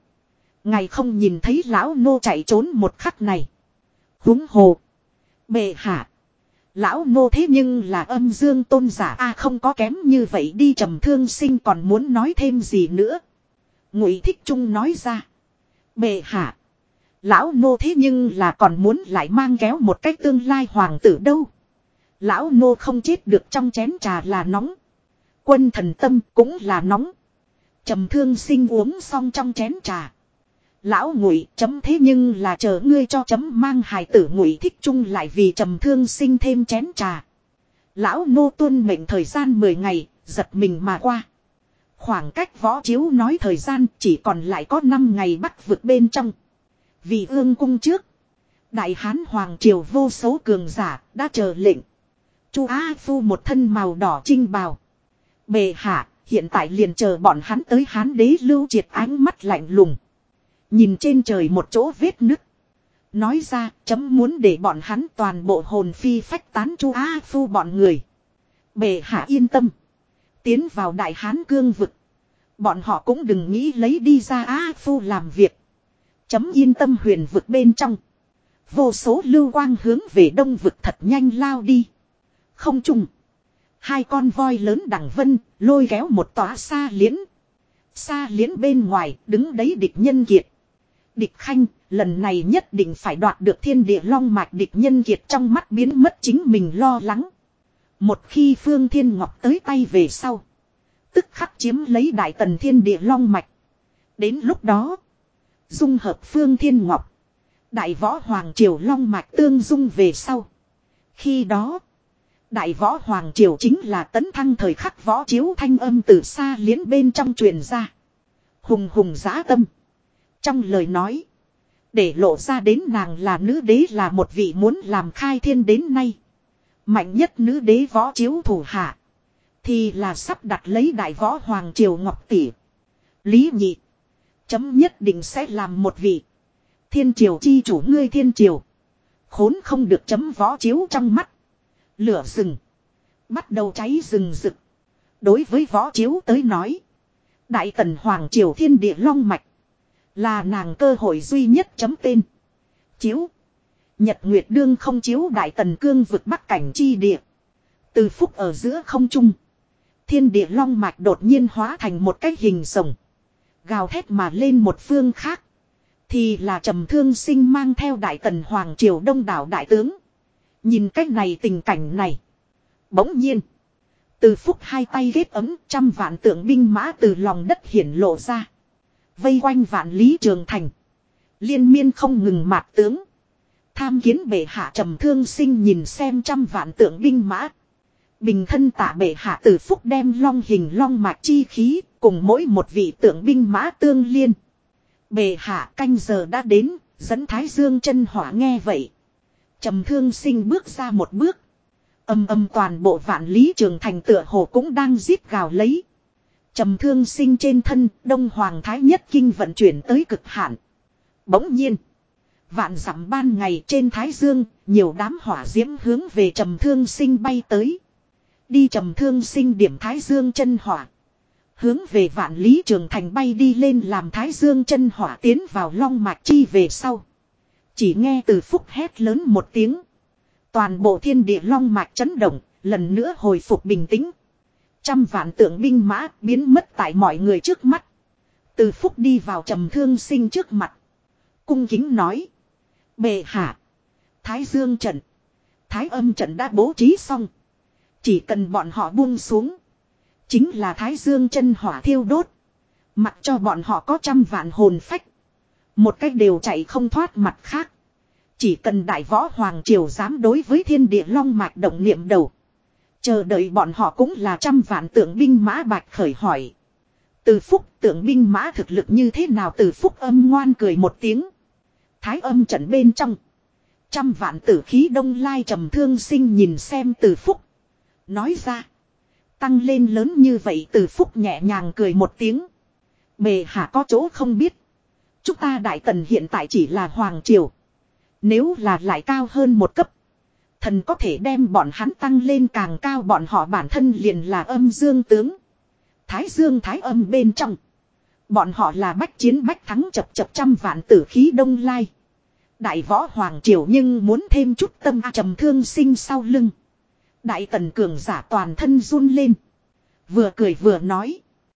Ngày không nhìn thấy lão Ngô chạy trốn một khắc này. Húng hồ. Bệ hạ. Lão Ngô thế nhưng là âm dương tôn giả a không có kém như vậy đi trầm thương sinh còn muốn nói thêm gì nữa. Ngụy thích trung nói ra. Bệ hạ. Lão Ngô thế nhưng là còn muốn lại mang kéo một cách tương lai hoàng tử đâu. Lão nô không chết được trong chén trà là nóng. Quân thần tâm cũng là nóng. trầm thương sinh uống xong trong chén trà. Lão ngụy chấm thế nhưng là chờ ngươi cho chấm mang hài tử ngụy thích chung lại vì trầm thương sinh thêm chén trà. Lão nô tuân mệnh thời gian 10 ngày, giật mình mà qua. Khoảng cách võ chiếu nói thời gian chỉ còn lại có 5 ngày bắt vượt bên trong. Vì ương cung trước. Đại hán hoàng triều vô số cường giả đã chờ lệnh. Chu Á Phu một thân màu đỏ trinh bào. Bề hạ, hiện tại liền chờ bọn hắn tới hán đế lưu triệt ánh mắt lạnh lùng. Nhìn trên trời một chỗ vết nứt. Nói ra, chấm muốn để bọn hắn toàn bộ hồn phi phách tán chu Á Phu bọn người. Bề hạ yên tâm. Tiến vào đại hán cương vực. Bọn họ cũng đừng nghĩ lấy đi ra Á Phu làm việc. Chấm yên tâm huyền vực bên trong. Vô số lưu quang hướng về đông vực thật nhanh lao đi. Không trung Hai con voi lớn đằng vân, lôi kéo một tòa xa liễn. Xa liễn bên ngoài, đứng đấy địch nhân kiệt. Địch khanh, lần này nhất định phải đoạt được thiên địa long mạch địch nhân kiệt trong mắt biến mất chính mình lo lắng. Một khi phương thiên ngọc tới tay về sau. Tức khắc chiếm lấy đại tần thiên địa long mạch. Đến lúc đó. Dung hợp phương thiên ngọc. Đại võ hoàng triều long mạch tương dung về sau. Khi đó. Đại võ hoàng triều chính là tấn thăng thời khắc võ chiếu thanh âm từ xa liến bên trong truyền ra. Hùng hùng giá tâm. Trong lời nói. Để lộ ra đến nàng là nữ đế là một vị muốn làm khai thiên đến nay. Mạnh nhất nữ đế võ chiếu thủ hạ. Thì là sắp đặt lấy đại võ hoàng triều ngọc tỷ. Lý nhị. Chấm nhất định sẽ làm một vị. Thiên triều chi chủ ngươi thiên triều. Khốn không được chấm võ chiếu trong mắt. Lửa rừng. Bắt đầu cháy rừng rực. Đối với võ chiếu tới nói. Đại tần Hoàng Triều Thiên Địa Long Mạch. Là nàng cơ hội duy nhất chấm tên. Chiếu. Nhật Nguyệt Đương không chiếu Đại tần cương vực bắc cảnh chi địa. Từ phúc ở giữa không trung. Thiên địa long mạch đột nhiên hóa thành một cái hình rồng. Gào thét mà lên một phương khác. Thì là trầm thương sinh mang theo đại tần hoàng triều đông đảo đại tướng. Nhìn cách này tình cảnh này. Bỗng nhiên. Từ phúc hai tay ghét ấm trăm vạn tượng binh mã từ lòng đất hiển lộ ra. Vây quanh vạn lý trường thành. Liên miên không ngừng mạt tướng. Tham kiến bệ hạ trầm thương sinh nhìn xem trăm vạn tượng binh mã. Bình thân tạ bệ hạ từ phúc đem long hình long mạch chi khí cùng mỗi một vị tượng binh mã tương liên. Bệ hạ canh giờ đã đến, dẫn thái dương chân hỏa nghe vậy trầm thương sinh bước ra một bước. Âm âm toàn bộ vạn lý trường thành tựa hồ cũng đang giết gào lấy. Trầm thương sinh trên thân, đông hoàng thái nhất kinh vận chuyển tới cực hạn. Bỗng nhiên, vạn dặm ban ngày trên thái dương, nhiều đám hỏa diễm hướng về trầm thương sinh bay tới. Đi trầm thương sinh điểm thái dương chân hỏa. Hướng về vạn lý trường thành bay đi lên làm thái dương chân hỏa tiến vào long mạch chi về sau chỉ nghe từ phúc hét lớn một tiếng. Toàn bộ thiên địa long mạch chấn động, lần nữa hồi phục bình tĩnh. Trăm vạn tượng binh mã biến mất tại mọi người trước mắt. Từ phúc đi vào trầm thương sinh trước mặt. Cung kính nói. Bệ hạ. Thái dương trận. Thái âm trận đã bố trí xong. Chỉ cần bọn họ buông xuống. Chính là thái dương chân hỏa thiêu đốt. Mặc cho bọn họ có trăm vạn hồn phách. Một cách đều chạy không thoát mặt khác. Chỉ cần đại võ hoàng triều dám đối với thiên địa long mạch động niệm đầu. Chờ đợi bọn họ cũng là trăm vạn tượng binh mã bạch khởi hỏi. Từ phúc tượng binh mã thực lực như thế nào từ phúc âm ngoan cười một tiếng. Thái âm trận bên trong. Trăm vạn tử khí đông lai trầm thương sinh nhìn xem từ phúc. Nói ra. Tăng lên lớn như vậy từ phúc nhẹ nhàng cười một tiếng. Bề hạ có chỗ không biết. Chúng ta đại tần hiện tại chỉ là hoàng triều. Nếu là lại cao hơn một cấp. Thần có thể đem bọn hắn tăng lên càng cao bọn họ bản thân liền là âm dương tướng. Thái dương thái âm bên trong. Bọn họ là bách chiến bách thắng chập chập trăm vạn tử khí đông lai. Đại võ hoàng triều nhưng muốn thêm chút tâm trầm thương sinh sau lưng. Đại tần cường giả toàn thân run lên. Vừa cười vừa nói.